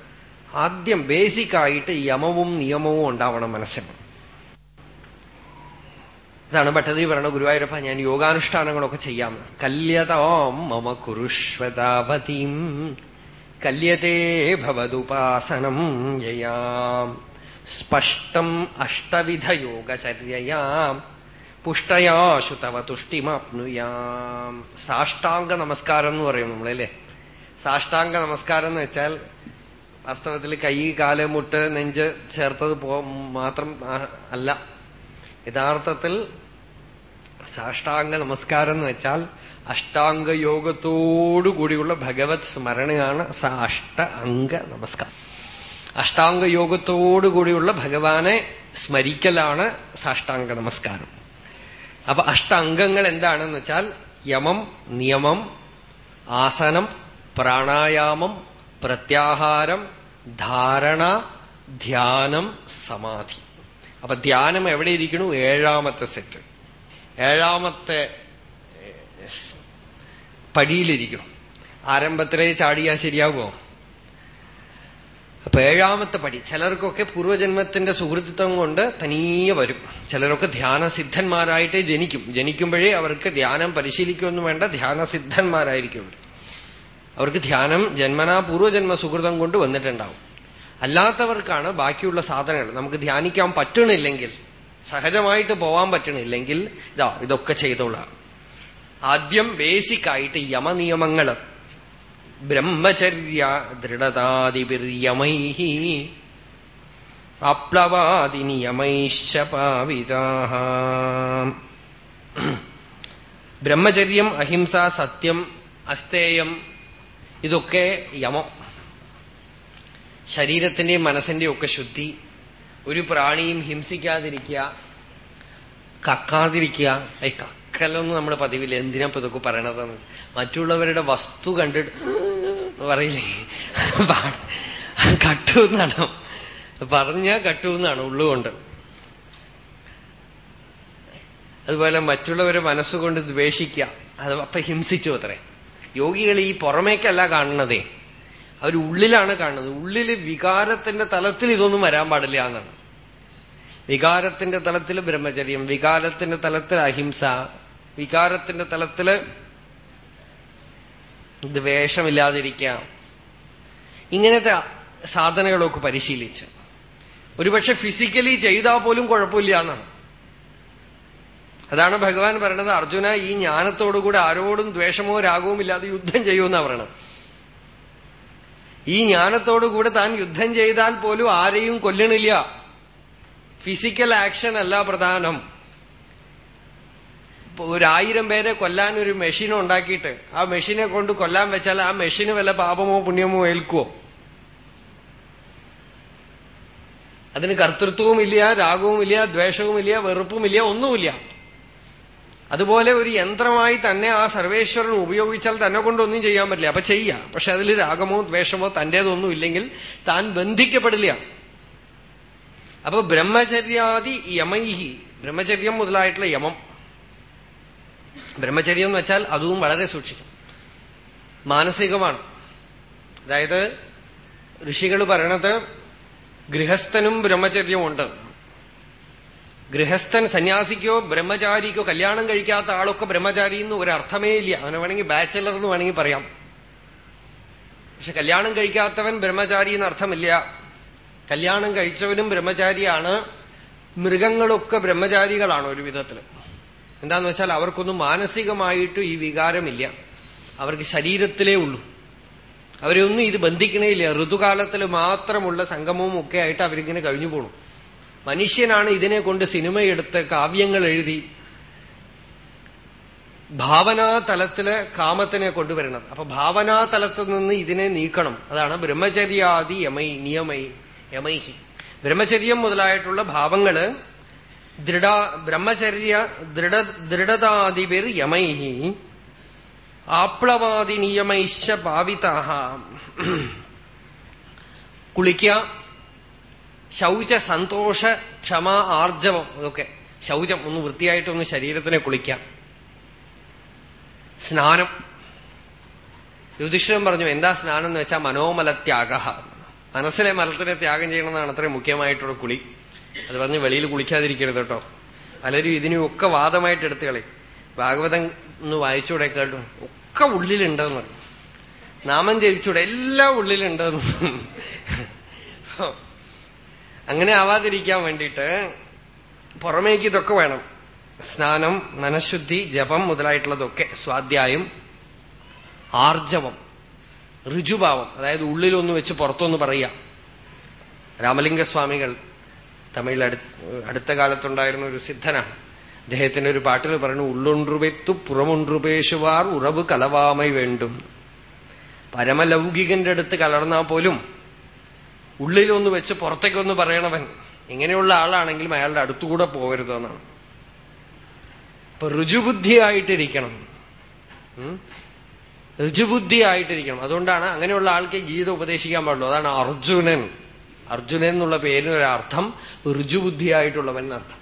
A: ആദ്യം ബേസിക്കായിട്ട് യമവും നിയമവും ഉണ്ടാവണം മനസ്സിന്. ഇതാണ് ഭട്ടതി പറയണ ഗുരുവായൂരപ്പ ഞാൻ യോഗാനുഷ്ഠാനങ്ങളൊക്കെ ചെയ്യാം. കല്യതാം മമ കുരുഷ്വതാവതീം കല്യത്തെ ഭവതുപാസനം യയാം. സ്പഷ്ടം അഷ്ടവിധയോഗചര്യയാം. പുഷ്ടയാശു തവ തുഷ്ടിമാപ്നുയാം. സാഷ്ടാംഗ നമസ്കാരം എന്ന് പറയും നമ്മളല്ലേ? സാഷ്ടാംഗ നമസ്കാരം എന്ന് വെച്ചാൽ വാസ്തവത്തിൽ കൈ കാൽ മുട്ട് നെഞ്ച് ചേർത്തത് പോ മാത്രം അല്ല. യഥാർത്ഥത്തിൽ സാഷ്ടാംഗ നമസ്കാരം എന്ന് വെച്ചാൽ അഷ്ടാംഗ യോഗത്തോടുകൂടിയുള്ള ഭഗവത് സ്മരണയാണ് സ അഷ്ട അംഗ നമസ്കാരം. അഷ്ടാംഗ യോഗത്തോടുകൂടിയുള്ള ഭഗവാനെ സ്മരിക്കലാണ് സാഷ്ടാംഗ നമസ്കാരം. അപ്പൊ അഷ്ടാംഗങ്ങൾ എന്താണെന്ന് വെച്ചാൽ യമം നിയമം ആസനം പ്രാണായാമം പ്രത്യാഹാരം ധാരണ ധ്യാനം സമാധി. അപ്പൊ ധ്യാനം എവിടെ ഇരിക്കണു ഏഴാമത്തെ സെറ്റ്. ഏഴാമത്തെ പടിയിലിരിക്കണം. ആരംഭത്തിലേ ചാടിയാ ശരിയാവുമോ അപ്പൊ ഏഴാമത്തെ പടി ചിലർക്കൊക്കെ പൂർവജന്മത്തിന്റെ സുഹൃത്തിത്വം കൊണ്ട് തനിയെ വരും. ചിലരൊക്കെ ധ്യാനസിദ്ധന്മാരായിട്ടേ ജനിക്കും. ജനിക്കുമ്പോഴേ അവർക്ക് ധ്യാനം പരിശീലിക്കുമെന്ന് വേണ്ട ധ്യാനസിദ്ധന്മാരായിരിക്കും അവർക്ക് ധ്യാനം ജന്മനാ പൂർവജന്മ സുഹൃതം കൊണ്ട് വന്നിട്ടുണ്ടാവും. അല്ലാത്തവർക്കാണ് ബാക്കിയുള്ള സാധനങ്ങൾ. നമുക്ക് ധ്യാനിക്കാൻ പറ്റണില്ലെങ്കിൽ സഹജമായിട്ട് പോവാൻ പറ്റണില്ലെങ്കിൽ ഇതാ ഇതൊക്കെ ചെയ്തോളാം. ആദ്യം ബേസിക് ആയിട്ട് യമനിയമങ്ങൾ. ബ്രഹ്മചര്യ അപ്ലവാദി അപ്ലവാദിനിയമൈശ്ച പാവിതാ ബ്രഹ്മചര്യം അഹിംസ സത്യം അസ്തേയം ഇതൊക്കെ യമം. ശരീരത്തിന്റെയും മനസ്സിന്റെയും ഒക്കെ ശുദ്ധി. ഒരു പ്രാണിയും ഹിംസിക്കാതിരിക്കുക കക്കാതിരിക്കുക ഐ നമ്മൾ പതിവില്ല. എന്തിനാ ഇപ്പൊ ഇതൊക്കെ പറയണതെന്ന്? മറ്റുള്ളവരുടെ വസ്തു കണ്ടിട്ട് പറയില്ലേ? കട്ടു എന്നാണ്. പറഞ്ഞാ കട്ടു എന്നാണ് ഉള്ളുകൊണ്ട്. അതുപോലെ മറ്റുള്ളവരെ മനസ്സുകൊണ്ട് ദ്വേഷിക്കുക. അത് അപ്പൊ ഹിംസിച്ചു അത്രേ. യോഗികൾ ഈ പുറമേക്കല്ല കാണണതേ അവർ ഉള്ളിലാണ് കാണുന്നത്. ഉള്ളിൽ വികാരത്തിന്റെ തലത്തിൽ ഇതൊന്നും വരാൻ പാടില്ല എന്നാണ്. വികാരത്തിന്റെ തലത്തിൽ ബ്രഹ്മചര്യം വികാരത്തിന്റെ തലത്തിൽ അഹിംസ വികാരത്തിന്റെ തലത്തിൽ ദ്വേഷമില്ലാതിരിക്കുക ഇങ്ങനത്തെ സാധനങ്ങളൊക്കെ പരിശീലിച്ച്. ഒരുപക്ഷെ ഫിസിക്കലി ചെയ്താൽ പോലും കുഴപ്പമില്ല എന്നാണ്. അതാണ് ഭഗവാൻ പറയണത് അർജുന ഈ ജ്ഞാനത്തോടുകൂടെ ആരോടും ദ്വേഷമോ രാഗവും ഇല്ലാതെ യുദ്ധം ചെയ്യുമെന്നാ പറയണത്. ഈ ജ്ഞാനത്തോടുകൂടെ താൻ യുദ്ധം ചെയ്താൽ പോലും ആരെയും കൊല്ലണില്ല. ഫിസിക്കൽ ആക്ഷൻ അല്ല പ്രധാനം. ഒരായിരം പേരെ കൊല്ലാൻ ഒരു മെഷീൻ ഉണ്ടാക്കിയിട്ട് ആ മെഷീനെ കൊണ്ട് കൊല്ലാൻ വെച്ചാൽ ആ മെഷീന് വല്ല പാപമോ പുണ്യമോ ഏൽക്കുവോ? അതിന് കർത്തൃത്വവുമില്ല രാഗവുമില്ല ദ്വേഷവുമില്ല വെറുപ്പുമില്ല ഒന്നുമില്ല. അതുപോലെ ഒരു യന്ത്രമായി തന്നെ ആ സർവേശ്വരൻ ഉപയോഗിച്ചാൽ തന്നെ കൊണ്ടൊന്നും ചെയ്യാൻ പറ്റില്ല. അപ്പൊ ചെയ്യാം. പക്ഷെ അതിൽ രാഗമോ ദ്വേഷമോ തന്റേതൊന്നും ഇല്ലെങ്കിൽ താൻ ബന്ധിക്കപ്പെടില്ല. അപ്പൊ ബ്രഹ്മചര്യാദി യമൈഹി. ബ്രഹ്മചര്യം മുതലായിട്ടുള്ള യമം. ബ്രഹ്മചര്യം എന്ന് വെച്ചാൽ അതും വളരെ സൂക്ഷിക്കും. മാനസികമാണ്. അതായത് ഋഷികൾ പറയണത് ഗൃഹസ്ഥനും ബ്രഹ്മചര്യമുണ്ട് ഗൃഹസ്ഥൻ സന്യാസിക്കോ ബ്രഹ്മചാരിക്കോ കല്യാണം കഴിക്കാത്ത ആളൊക്കെ ബ്രഹ്മചാരി എന്ന് ഒരർത്ഥമേ ഇല്ല. അവനെ വേണമെങ്കിൽ ബാച്ചലർ എന്ന് വേണമെങ്കിൽ പറയാം. പക്ഷെ കല്യാണം കഴിക്കാത്തവൻ ബ്രഹ്മചാരി എന്ന് അർത്ഥമില്ല. കല്യാണം കഴിച്ചവനും ബ്രഹ്മചാരിയാണ്. മൃഗങ്ങളൊക്കെ ബ്രഹ്മചാരികളാണ് ഒരു വിധത്തിൽ എന്താന്ന് വെച്ചാൽ അവർക്കൊന്നും മാനസികമായിട്ട് ഈ വികാരമില്ല. അവർക്ക് ശരീരത്തിലേ ഉള്ളൂ. അവരെ ഒന്നും ഇത് ബന്ധിക്കണേയില്ല. ഋതുകാലത്തിൽ മാത്രമുള്ള സംഗമവും ഒക്കെ ആയിട്ട് അവരിങ്ങനെ കഴിഞ്ഞു പോണു. മനുഷ്യനാണ് ഇതിനെ കൊണ്ട് സിനിമയെടുത്ത് കാവ്യങ്ങൾ എഴുതി ഭാവനാ തലത്തിൽ കാമത്തിനെ കൊണ്ടുവരണം അപ്പൊ ഭാവനാ തലത്തിൽ നിന്ന് ഇതിനെ നീക്കണം. അതാണ് ബ്രഹ്മചര്യാദി യമൈ നിയമൈ യമൈഹി. ബ്രഹ്മചര്യം മുതലായിട്ടുള്ള ഭാവങ്ങൾ ദൃഢ ബ്രഹ്മചര്യ ദൃഢ ദൃഢതാദിപിർ യമൈഹി. ആപ്ലവാദി നിയമൈശ്ച ഭാവിതാഹ. കുളിക്ക ശൗച സന്തോഷ ക്ഷമ ആർജവം അതൊക്കെ ശൗചം ഒന്ന് വൃത്തിയായിട്ടൊന്ന് ശരീരത്തിനെ കുളിക്കാം. സ്നാനം. യുധിഷ്ഠിരം പറഞ്ഞു എന്താ സ്നാനം എന്ന് വെച്ചാൽ മനോമലത്യാഗ. മനസ്സിലെ മലത്തിനെ ത്യാഗം ചെയ്യണമെന്നാണ് അത്രയും മുഖ്യമായിട്ടുള്ള കുളി. അത് പറഞ്ഞ് വെളിയിൽ കുളിക്കാതിരിക്കരുത് കേട്ടോ. പലരും ഇതിനെയൊക്കെ വാദമായിട്ട് എടുത്തു കളി ഭാഗവതം ഒന്ന് വായിച്ചൂടെ കേട്ടു. ഒക്കെ ഉള്ളിലുണ്ടെന്ന് പറഞ്ഞു. നാമം ജപിച്ചൂടെ എല്ലാം ഉള്ളിലുണ്ടെന്ന് അങ്ങനെ ആവാതിരിക്കാൻ വേണ്ടിയിട്ട് പുറമേക്ക് ഇതൊക്കെ വേണം. സ്നാനം മനഃശുദ്ധി ജപം മുതലായിട്ടുള്ളതൊക്കെ സ്വാധ്യായം ആർജവം. ഋജുഭാവം അതായത് ഉള്ളിലൊന്ന് വെച്ച് പുറത്തൊന്ന് പറയുക. രാമലിംഗസ്വാമികൾ തമിഴിൽ അടുത്ത കാലത്തുണ്ടായിരുന്ന ഒരു സിദ്ധനാണ്. അദ്ദേഹത്തിന്റെ ഒരു പാട്ടിൽ പറഞ്ഞു ഉള്ളൊണ്ടുപെത്തു പുറമൊണ്ടുപേശുവാർ ഉറവ് കലവാമൈ വേണ്ടും. പരമലൗകികന്റെ അടുത്ത് കലർന്നാൽ പോലും ഉള്ളിലൊന്ന് വെച്ച് പുറത്തേക്കൊന്ന് പറയണവൻ ഇങ്ങനെയുള്ള ആളാണെങ്കിലും അയാളുടെ അടുത്തുകൂടെ പോകരുതെന്നാണ്. അപ്പൊ ഋജുബുദ്ധിയായിട്ടിരിക്കണം. ഋജുബുദ്ധിയായിട്ടിരിക്കണം അതുകൊണ്ടാണ് അങ്ങനെയുള്ള ആൾക്ക് ഗീത ഉപദേശിക്കാൻ പാടുള്ളൂ. അതാണ് അർജുനൻ. അർജുനൻ എന്നുള്ള പേരിന് ഒരർത്ഥം ഋജുബുദ്ധിയായിട്ടുള്ളവൻ എന്നർത്ഥം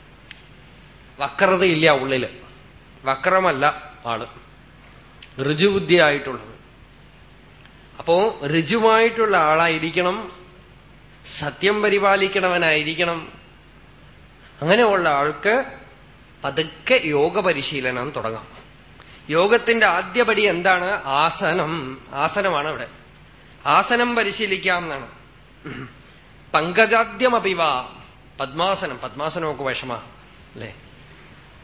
A: വക്രതയില്ല ഉള്ളിൽ. വക്രമല്ല ആൾ. ഋജുബുദ്ധിയായിട്ടുള്ളത് അപ്പോ ഋജുവായിട്ടുള്ള ആളായിരിക്കണം സത്യം പരിപാലിക്കണവനായിരിക്കണം. അങ്ങനെയുള്ള ആൾക്ക് പതുക്കെ യോഗ പരിശീലനം തുടങ്ങാം. യോഗത്തിന്റെ ആദ്യപടി എന്താണ്? ആസനം. ആസനമാണ് അവിടെ ആസനം പരിശീലിക്കാം എന്നാണ് പങ്കജാദ്യമപിവ പദ്മാസനം. പദ്മാസനമൊക്കെ വിഷമ അല്ലേ?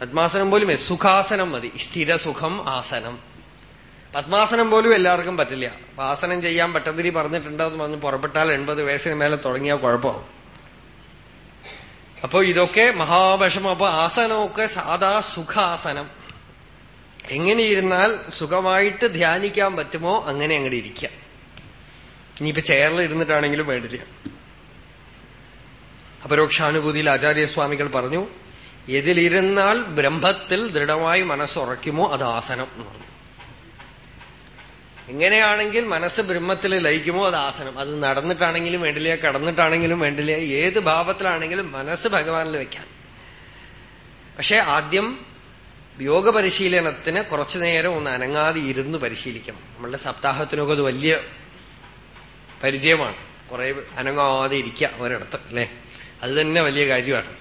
A: പദ്മാസനം പോലും സുഖാസനം മതി. സ്ഥിരസുഖം ആസനം. പത്മാസനം പോലും എല്ലാവർക്കും പറ്റില്ല. ആസനം ചെയ്യാൻ പറ്റതിരി പറഞ്ഞിട്ടുണ്ടെന്ന് പറഞ്ഞ് പുറപ്പെട്ടാൽ എൺപത് വയസ്സിന് മേലെ തുടങ്ങിയാൽ കുഴപ്പമാവും. അപ്പോ ഇതൊക്കെ മഹാവിഷമം. അപ്പൊ ആസനമൊക്കെ സാധാ സുഖാസനം. എങ്ങനെ ഇരുന്നാൽ സുഖമായിട്ട് ധ്യാനിക്കാൻ പറ്റുമോ അങ്ങനെ അങ്ങോട്ട് ഇരിക്കാം. ഇനിയിപ്പോ ചെയറിൽ ഇരുന്നിട്ടാണെങ്കിലും വേണ്ടില്ല. അപരോക്ഷാനുഭൂതിയിൽ ആചാര്യസ്വാമികൾ പറഞ്ഞു എതിലിരുന്നാൽ ബ്രഹ്മത്തിൽ ദൃഢമായി മനസ്സുറയ്ക്കുമോ അത് ആസനം? എന്ന് പറഞ്ഞു. എങ്ങനെയാണെങ്കിൽ മനസ്സ് ബ്രഹ്മത്തിൽ ലയിക്കുമോ അത് ആസനം. അത് നടന്നിട്ടാണെങ്കിലും വേണ്ടില്ല കടന്നിട്ടാണെങ്കിലും വേണ്ടില്ല ഏത് ഭാവത്തിലാണെങ്കിലും മനസ്സ് ഭഗവാനിൽ വെക്കാൻ. പക്ഷെ ആദ്യം യോഗ പരിശീലനത്തിന് കുറച്ചു നേരം ഒന്ന് അനങ്ങാതെ ഇരുന്ന് പരിശീലിക്കണം. നമ്മളുടെ സപ്താഹത്തിനൊക്കെ അത് വലിയ പരിചയമാണ്. കുറെ അനങ്ങാതെ ഇരിക്കുക ഒരിടത്ത് അല്ലെ? അത് തന്നെ വലിയ കാര്യമാണ്.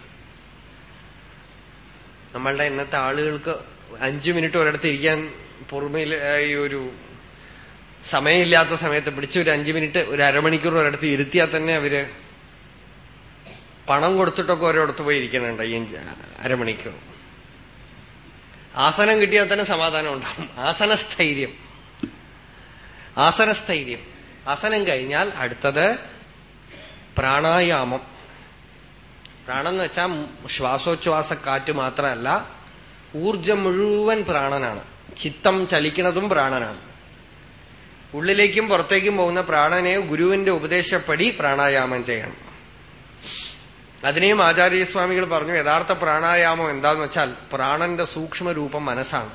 A: നമ്മളുടെ ഇന്നത്തെ ആളുകൾക്ക് അഞ്ചു മിനിറ്റ് ഒരിടത്ത് ഇരിക്കാൻ പുറമേ ഈ ഒരു സമയമില്ലാത്ത സമയത്ത് പിടിച്ച് ഒരു അഞ്ചു മിനിറ്റ് ഒരു അരമണിക്കൂർ ഒരിടത്ത് ഇരുത്തിയാൽ തന്നെ അവർ പണം കൊടുത്തിട്ടൊക്കെ ഒരിടത്ത് പോയി ഇരിക്കുന്നുണ്ട് ഈ അരമണിക്കൂർ. ആസനം കിട്ടിയാൽ തന്നെ സമാധാനം ഉണ്ടാവും. ആസനസ്ഥൈര്യം. ആസനസ്ഥൈര്യം. ആസനം കഴിഞ്ഞാൽ അടുത്തത് പ്രാണായാമം. പ്രാണം എന്ന് വെച്ചാൽ ശ്വാസോച്ഛ്വാസ കാറ്റ് മാത്രമല്ല ഊർജം മുഴുവൻ പ്രാണനാണ്. ചിത്തം ചലിക്കുന്നതും പ്രാണനാണ്. ഉള്ളിലേക്കും പുറത്തേക്കും പോകുന്ന പ്രാണനെ ഗുരുവിന്റെ ഉപദേശപ്പടി പ്രാണായാമം ചെയ്യണം. അതിനെയും ആചാര്യസ്വാമികൾ പറഞ്ഞു യഥാർത്ഥ പ്രാണായാമം എന്താന്ന് വെച്ചാൽ പ്രാണന്റെ സൂക്ഷ്മരൂപം മനസ്സാണ്.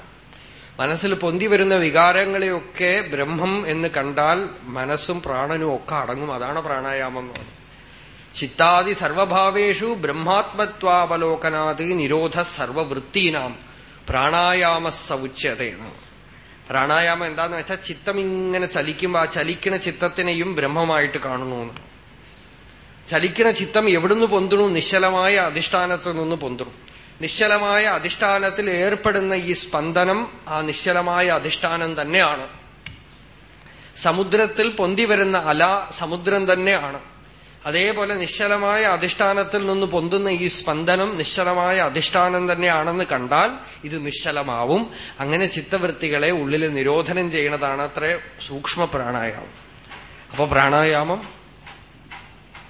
A: മനസ്സിൽ പൊന്തി വരുന്ന വികാരങ്ങളെയൊക്കെ ബ്രഹ്മം എന്ന് കണ്ടാൽ മനസ്സും പ്രാണനും ഒക്കെ അടങ്ങും. അതാണ് പ്രാണായാമം എന്ന് പറയുന്നത്. ചിത്താദി സർവഭാവേഷു ബ്രഹ്മാത്മത്വാവലോകനാത് നിരോധ സർവവൃത്തീനാം പ്രാണായാമ സൗച്യതയാണ് പ്രാണായാമം എന്താന്ന് വെച്ചാൽ ചിത്തം ഇങ്ങനെ ചലിക്കുമ്പോ ആ ചലിക്കുന്ന ചിത്തത്തിനെയും ബ്രഹ്മമായിട്ട് കാണുന്നു ചലിക്കുന്ന ചിത്തം എവിടുന്ന് പൊന്തുണു? നിശ്ചലമായ അധിഷ്ഠാനത്തിൽ നിന്ന് പൊന്തുണു. നിശ്ചലമായ അധിഷ്ഠാനത്തിൽ ഏർപ്പെടുന്ന ഈ സ്പന്ദനം ആ നിശ്ചലമായ അധിഷ്ഠാനം തന്നെയാണ്. സമുദ്രത്തിൽ പൊന്തി വരുന്ന അല സമുദ്രം തന്നെയാണ്. അതേപോലെ നിശ്ചലമായ അധിഷ്ഠാനത്തിൽ നിന്ന് പൊന്തുന്ന ഈ സ്പന്ദനം നിശ്ചലമായ അധിഷ്ഠാനം തന്നെയാണെന്ന് കണ്ടാൽ ഇത് നിശ്ചലമാവും. അങ്ങനെ ചിത്തവൃത്തികളെ ഉള്ളിൽ നിരോധനം ചെയ്യണതാണ് അത്ര സൂക്ഷ്മ പ്രാണായാമം അപ്പൊ പ്രാണായാമം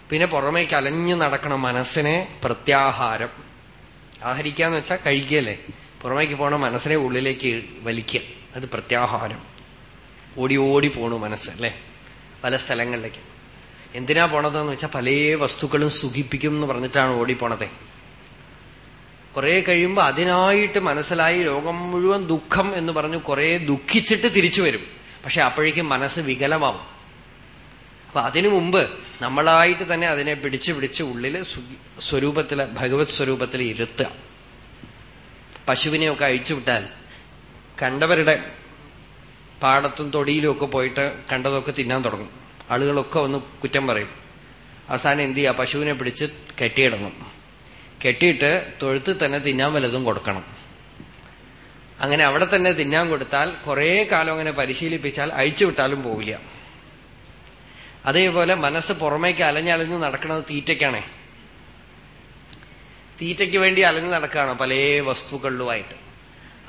A: പിന്നെ പുറമേക്ക് അലഞ്ഞു നടക്കണം മനസ്സിനെ പ്രത്യാഹാരം. ആഹരിക്കാന്ന് വെച്ചാൽ കഴിക്കല്ലേ? പുറമേക്ക് പോണ മനസ്സിനെ ഉള്ളിലേക്ക് വലിക്കുക. അത് പ്രത്യാഹാരം. ഓടി ഓടി പോണു മനസ്സ് അല്ലേ? പല സ്ഥലങ്ങളിലേക്ക്. എന്തിനാ പോണതെന്ന് വെച്ചാൽ പല വസ്തുക്കളും സുഖിപ്പിക്കും എന്ന് പറഞ്ഞിട്ടാണ് ഓടിപ്പോണത് കുറെ കഴിയുമ്പോൾ അതിനായിട്ട് മനസ്സിലായി ലോകം മുഴുവൻ ദുഃഖം എന്ന് പറഞ്ഞു കുറെ ദുഃഖിച്ചിട്ട് തിരിച്ചു വരും. പക്ഷെ അപ്പോഴേക്കും മനസ്സ് വികലമാവും. അപ്പൊ അതിനു മുമ്പ് നമ്മളായിട്ട് തന്നെ അതിനെ പിടിച്ചു പിടിച്ച് ഉള്ളിൽ സ്വരൂപത്തിൽ ഭഗവത് സ്വരൂപത്തിൽ ഇരുത്തുക. പശുവിനെയൊക്കെ അഴിച്ചുവിട്ടാൽ കണ്ടവരുടെ പാടത്തും തൊടിയിലും ഒക്കെ പോയിട്ട് കണ്ടതൊക്കെ തിന്നാൻ തുടങ്ങും. ആളുകളൊക്കെ ഒന്ന് കുറ്റം പറയും. അവസാനം എന്ത് ചെയ്യുക? പശുവിനെ പിടിച്ച് കെട്ടിയിടണം. കെട്ടിയിട്ട് തൊഴുത്ത് തന്നെ തിന്നാൻ വലതും കൊടുക്കണം. അങ്ങനെ അവിടെ തന്നെ തിന്നാൻ കൊടുത്താൽ കുറെ കാലം അങ്ങനെ പരിശീലിപ്പിച്ചാൽ അഴിച്ചു വിട്ടാലും പോവില്ല. അതേപോലെ മനസ്സ് പുറമേക്ക് അലഞ്ഞലഞ്ഞ് നടക്കുന്നത് തീറ്റയ്ക്കാണേ. തീറ്റയ്ക്ക് വേണ്ടി അലഞ്ഞു നടക്കുകയാണ് പല വസ്തുക്കളിലുമായിട്ട്.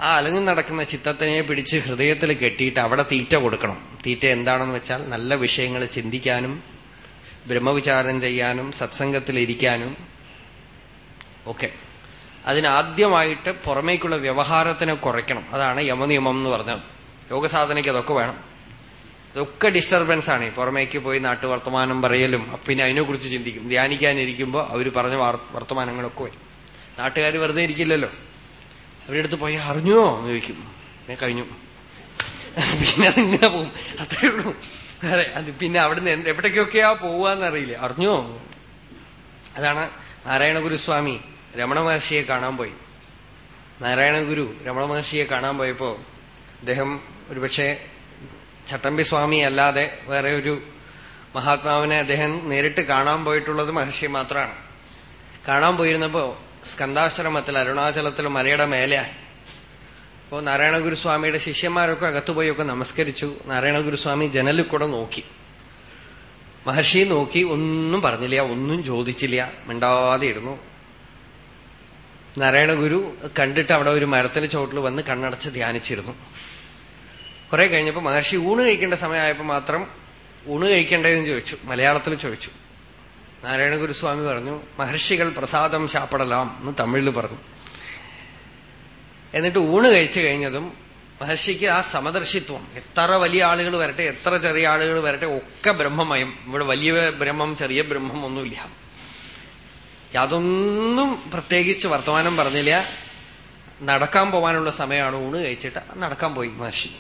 A: ആ അലഞ്ഞു നടക്കുന്ന ചിത്തത്തിനെ പിടിച്ച് ഹൃദയത്തിൽ കെട്ടിയിട്ട് അവിടെ തീറ്റ കൊടുക്കണം. തീറ്റ എന്താണെന്ന് വെച്ചാൽ നല്ല വിഷയങ്ങൾ ചിന്തിക്കാനും ബ്രഹ്മവിചാരം ചെയ്യാനും സത്സംഗത്തിലിരിക്കാനും ഒക്കെ. അതിനാദ്യമായിട്ട് പുറമേക്കുള്ള വ്യവഹാരത്തിനെ കുറയ്ക്കണം. അതാണ് യമനിയമം എന്ന് പറഞ്ഞത്. യോഗസാധനയ്ക്ക് അതൊക്കെ വേണം. ഇതൊക്കെ ഡിസ്റ്റർബൻസ് ആണ്. പുറമേക്ക് പോയി നാട്ടുവർത്തമാനം പറയലും പിന്നെ അതിനെക്കുറിച്ച് ചിന്തിക്കും. ധ്യാനിക്കാനിരിക്കുമ്പോൾ അവർ പറഞ്ഞ വർത്തമാനങ്ങളൊക്കെ വരും. നാട്ടുകാർ വെറുതെ ഇരിക്കില്ലല്ലോ. അവരുടെ അടുത്ത് പോയി അറിഞ്ഞോ? എന്ന് ചോദിക്കും. കഴിഞ്ഞു. പിന്നെ അതിങ്ങനെ പോകും. അത്രേ ഉള്ളൂ. അതെ അത് പിന്നെ അവിടുന്ന് എന്ത് എവിടേക്കൊക്കെയാ പോവാന്നറിയില്ല അറിഞ്ഞോ? അതാണ് നാരായണ ഗുരുസ്വാമി രമണ മഹർഷിയെ കാണാൻ പോയി. നാരായണ ഗുരു രമണ മഹർഷിയെ കാണാൻ പോയപ്പോ അദ്ദേഹം ഒരുപക്ഷെ ചട്ടമ്പി സ്വാമി അല്ലാതെ വേറെ ഒരു മഹാത്മാവിനെ അദ്ദേഹം നേരിട്ട് കാണാൻ പോയിട്ടുള്ളത് മഹർഷി മാത്രമാണ്. കാണാൻ പോയിരുന്നപ്പോ സ്കന്ധാശ്രമത്തിൽ അരുണാചലത്തിൽ മലയുടെ മേലെ അപ്പോ നാരായണ ഗുരുസ്വാമിയുടെ ശിഷ്യന്മാരൊക്കെ അകത്തുപോയി ഒക്കെ നമസ്കരിച്ചു. നാരായണ ഗുരുസ്വാമി ജനലിൽ കൂടെ നോക്കി. മഹർഷി നോക്കി ഒന്നും പറഞ്ഞില്ല ഒന്നും ചോദിച്ചില്ല മിണ്ടാതെ ഇരുന്നു. നാരായണ ഗുരു കണ്ടിട്ട് അവിടെ ഒരു മരത്തിന് ചോട്ടിൽ വന്ന് കണ്ണടച്ച് ധ്യാനിച്ചിരുന്നു. കുറെ കഴിഞ്ഞപ്പോ മഹർഷി ഊണ് കഴിക്കേണ്ട സമയമായപ്പോ മാത്രം ഊണ് കഴിക്കേണ്ടതെന്ന് ചോദിച്ചു. മലയാളത്തിൽ ചോദിച്ചു. നാരായണ ഗുരുസ്വാമി പറഞ്ഞു മഹർഷികൾ പ്രസാദം ചാപ്പടലാം എന്ന് തമിഴിൽ പറഞ്ഞു. എന്നിട്ട് ഊണ് കഴിച്ചു കഴിഞ്ഞതും മഹർഷിക്ക് ആ സമദർശിത്വം എത്ര വലിയ ആളുകൾ വരട്ടെ എത്ര ചെറിയ ആളുകൾ വരട്ടെ ഒക്കെ ബ്രഹ്മമയം. ഇവിടെ വലിയ ബ്രഹ്മം ചെറിയ ബ്രഹ്മം ഒന്നുമില്ല. യാതൊന്നും പ്രത്യേകിച്ച് വർത്തമാനം പറഞ്ഞില്ല. നടക്കാൻ പോവാനുള്ള സമയമാണ് ഊണ് കഴിച്ചിട്ട് നടക്കാൻ പോയി മഹർഷി.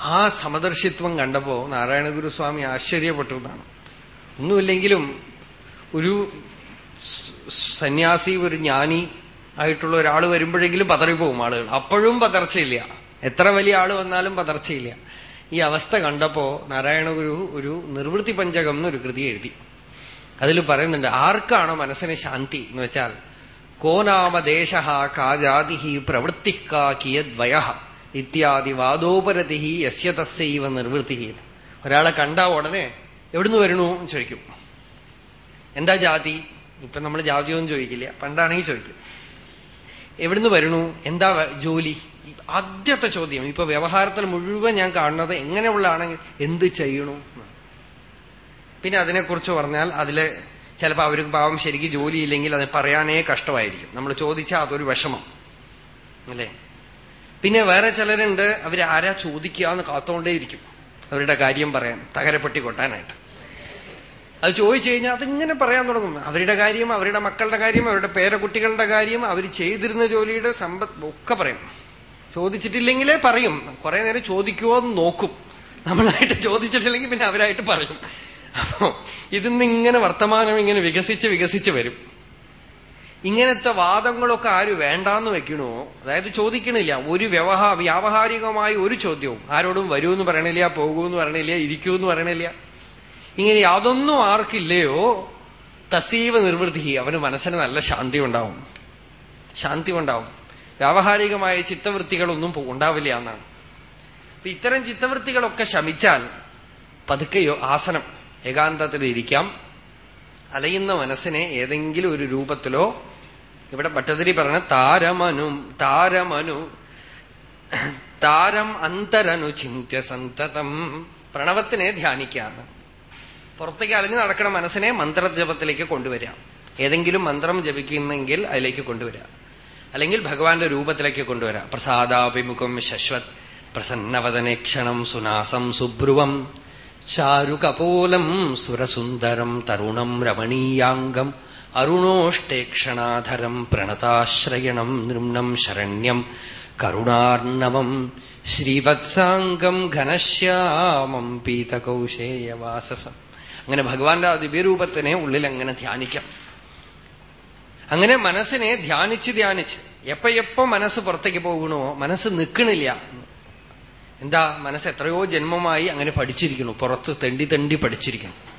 A: ആ സമദർശിത്വം കണ്ടപ്പോ നാരായണ ഗുരുസ്വാമി ആശ്ചര്യപ്പെട്ടു എന്നാണ്. ഒന്നുമില്ലെങ്കിലും ഒരു സന്യാസി ഒരു ജ്ഞാനി ആയിട്ടുള്ള ഒരാൾ വരുമ്പോഴെങ്കിലും പതറിപ്പോവും ആളുകൾ. അപ്പോഴും പതർച്ചയില്ല. എത്ര വലിയ ആൾ വന്നാലും പതർച്ചയില്ല. ഈ അവസ്ഥ കണ്ടപ്പോ നാരായണ ഗുരു ഒരു നിർവൃത്തി പഞ്ചകം എന്നൊരു കൃതി എഴുതി. അതിൽ പറയുന്നുണ്ട് ആർക്കാണോ മനസ്സിന് ശാന്തി എന്ന് വെച്ചാൽ കോനാമദേശ കാജാതി പ്രവൃത്തി കാ ഇത്യാദി വാദോപരതി യസ്യ തസ്യവ നിർവൃത്തി ഒരാളെ കണ്ട ഉടനെ എവിടുന്ന് വരണു ചോദിക്കും. എന്താ ജാതി? ഇപ്പൊ നമ്മൾ ജാതിയൊന്നും ചോദിക്കില്ല. പണ്ടാണെങ്കിൽ ചോദിക്കും. എവിടുന്ന് വരണു? എന്താ ജോലി? ആദ്യത്തെ ചോദ്യം. ഇപ്പൊ വ്യവഹാരത്തിൽ മുഴുവൻ ഞാൻ കാണുന്നത് എങ്ങനെയുള്ളതാണെങ്കിൽ എന്ത് ചെയ്യണു പിന്നെ അതിനെക്കുറിച്ച് പറഞ്ഞാൽ അതിൽ ചിലപ്പോൾ അവർക്ക് പാവം ശരിക്കും ജോലിയില്ലെങ്കിൽ അത് പറയാനേ കഷ്ടമായിരിക്കും. നമ്മൾ ചോദിച്ചാൽ അതൊരു വിഷമം. അല്ലേ? പിന്നെ വേറെ ചിലരുണ്ട്. അവർ ആരാ ചോദിക്കുക എന്ന് കാത്തോണ്ടേയിരിക്കും. അവരുടെ കാര്യം പറയാൻ തകരപ്പെട്ടി കൊട്ടാനായിട്ട്. അത് ചോദിച്ചു കഴിഞ്ഞാൽ അതിങ്ങനെ പറയാൻ തുടങ്ങും. അവരുടെ കാര്യം അവരുടെ മക്കളുടെ കാര്യം അവരുടെ പേരക്കുട്ടികളുടെ കാര്യം അവർ ചെയ്തിരുന്ന ജോലിയുടെ സമ്പത്ത് ഒക്കെ പറയും. ചോദിച്ചിട്ടില്ലെങ്കിലേ പറയും. കുറെ നേരം ചോദിക്കുമോ എന്ന് നോക്കും. നമ്മളായിട്ട് ചോദിച്ചിട്ടില്ലെങ്കിൽ പിന്നെ അവരായിട്ട് പറയും. അപ്പോ ഇതിന്ന് ഇങ്ങനെ വർത്തമാനം ഇങ്ങനെ വികസിച്ച് വികസിച്ച് വരും. ഇങ്ങനത്തെ വാദങ്ങളൊക്കെ ആര് വേണ്ടാന്ന് വെക്കണോ? അതായത് ചോദിക്കണില്ല. ഒരു വ്യവഹാ വ്യാവഹാരികമായ ഒരു ചോദ്യവും. ആരോടും വരൂ എന്ന് പറയണില്ല പോകൂന്ന് പറയണില്ല ഇരിക്കൂന്ന് പറയണില്ല. ഇങ്ങനെ യാതൊന്നും ആർക്കില്ലയോ? തസീവ നിർവൃത്തി അവന് മനസ്സിന് നല്ല ശാന്തി ഉണ്ടാവും. ശാന്തി ഉണ്ടാവും. വ്യാവഹാരികമായ ചിത്തവൃത്തികളൊന്നും ഉണ്ടാവില്ല എന്നാണ്. അപ്പൊ ഇത്തരം ചിത്തവൃത്തികളൊക്കെ ശമിച്ചാൽ പതുക്കെയോ ആസനം ഏകാന്തത്തിൽ ഇരിക്കാം. അലയുന്ന മനസ്സിനെ ഏതെങ്കിലും ഒരു രൂപത്തിലോ ഇവിടെ ഭട്ടതിരി പറഞ്ഞ താരമനു താരമനു താരം അന്തരനു ചിന്ത്യ സന്തതം. പ്രണവത്തിനെ ധ്യാനിക്കാന്ന്. പുറത്തേക്ക് അലഞ്ഞു നടക്കണ മനസ്സിനെ മന്ത്രജപത്തിലേക്ക് കൊണ്ടുവരാം ഏതെങ്കിലും മന്ത്രം ജപിക്കുന്നെങ്കിൽ അതിലേക്ക് കൊണ്ടുവരാം അല്ലെങ്കിൽ ഭഗവാന്റെ രൂപത്തിലേക്ക് കൊണ്ടുവരാം പ്രസാദാഭിമുഖം ശശ്വത് പ്രസന്നവതനേക്ഷണം സുനാസം സുഭ്രുവം ചാരുകപോലം സുരസുന്ദരം തരുണം രമണീയാംഗം അരുണോഷ്ടേക്ഷണാധരം പ്രണതാശ്രയണം നൃംണം ശരണ്യം കരുണാർണവം ശ്രീവത്സാംഗം ഘനശ്യാമം പീതകൗശേയവാസസം. അങ്ങനെ ഭഗവാന്റെ ദിവ്യരൂപത്തിനെ ഉള്ളിൽ അങ്ങനെ ധ്യാനിക്കാം. അങ്ങനെ മനസ്സിനെ ധ്യാനിച്ച് ധ്യാനിച്ച് എപ്പ മനസ്സ് പുറത്തേക്ക് പോകണോ മനസ്സ് നിൽക്കണില്ല എന്താ മനസ്സ് എത്രയോ ജന്മമായി അങ്ങനെ പഠിച്ചിരിക്കുന്നു പുറത്ത് തെണ്ടി തെണ്ടി പഠിച്ചിരിക്കണം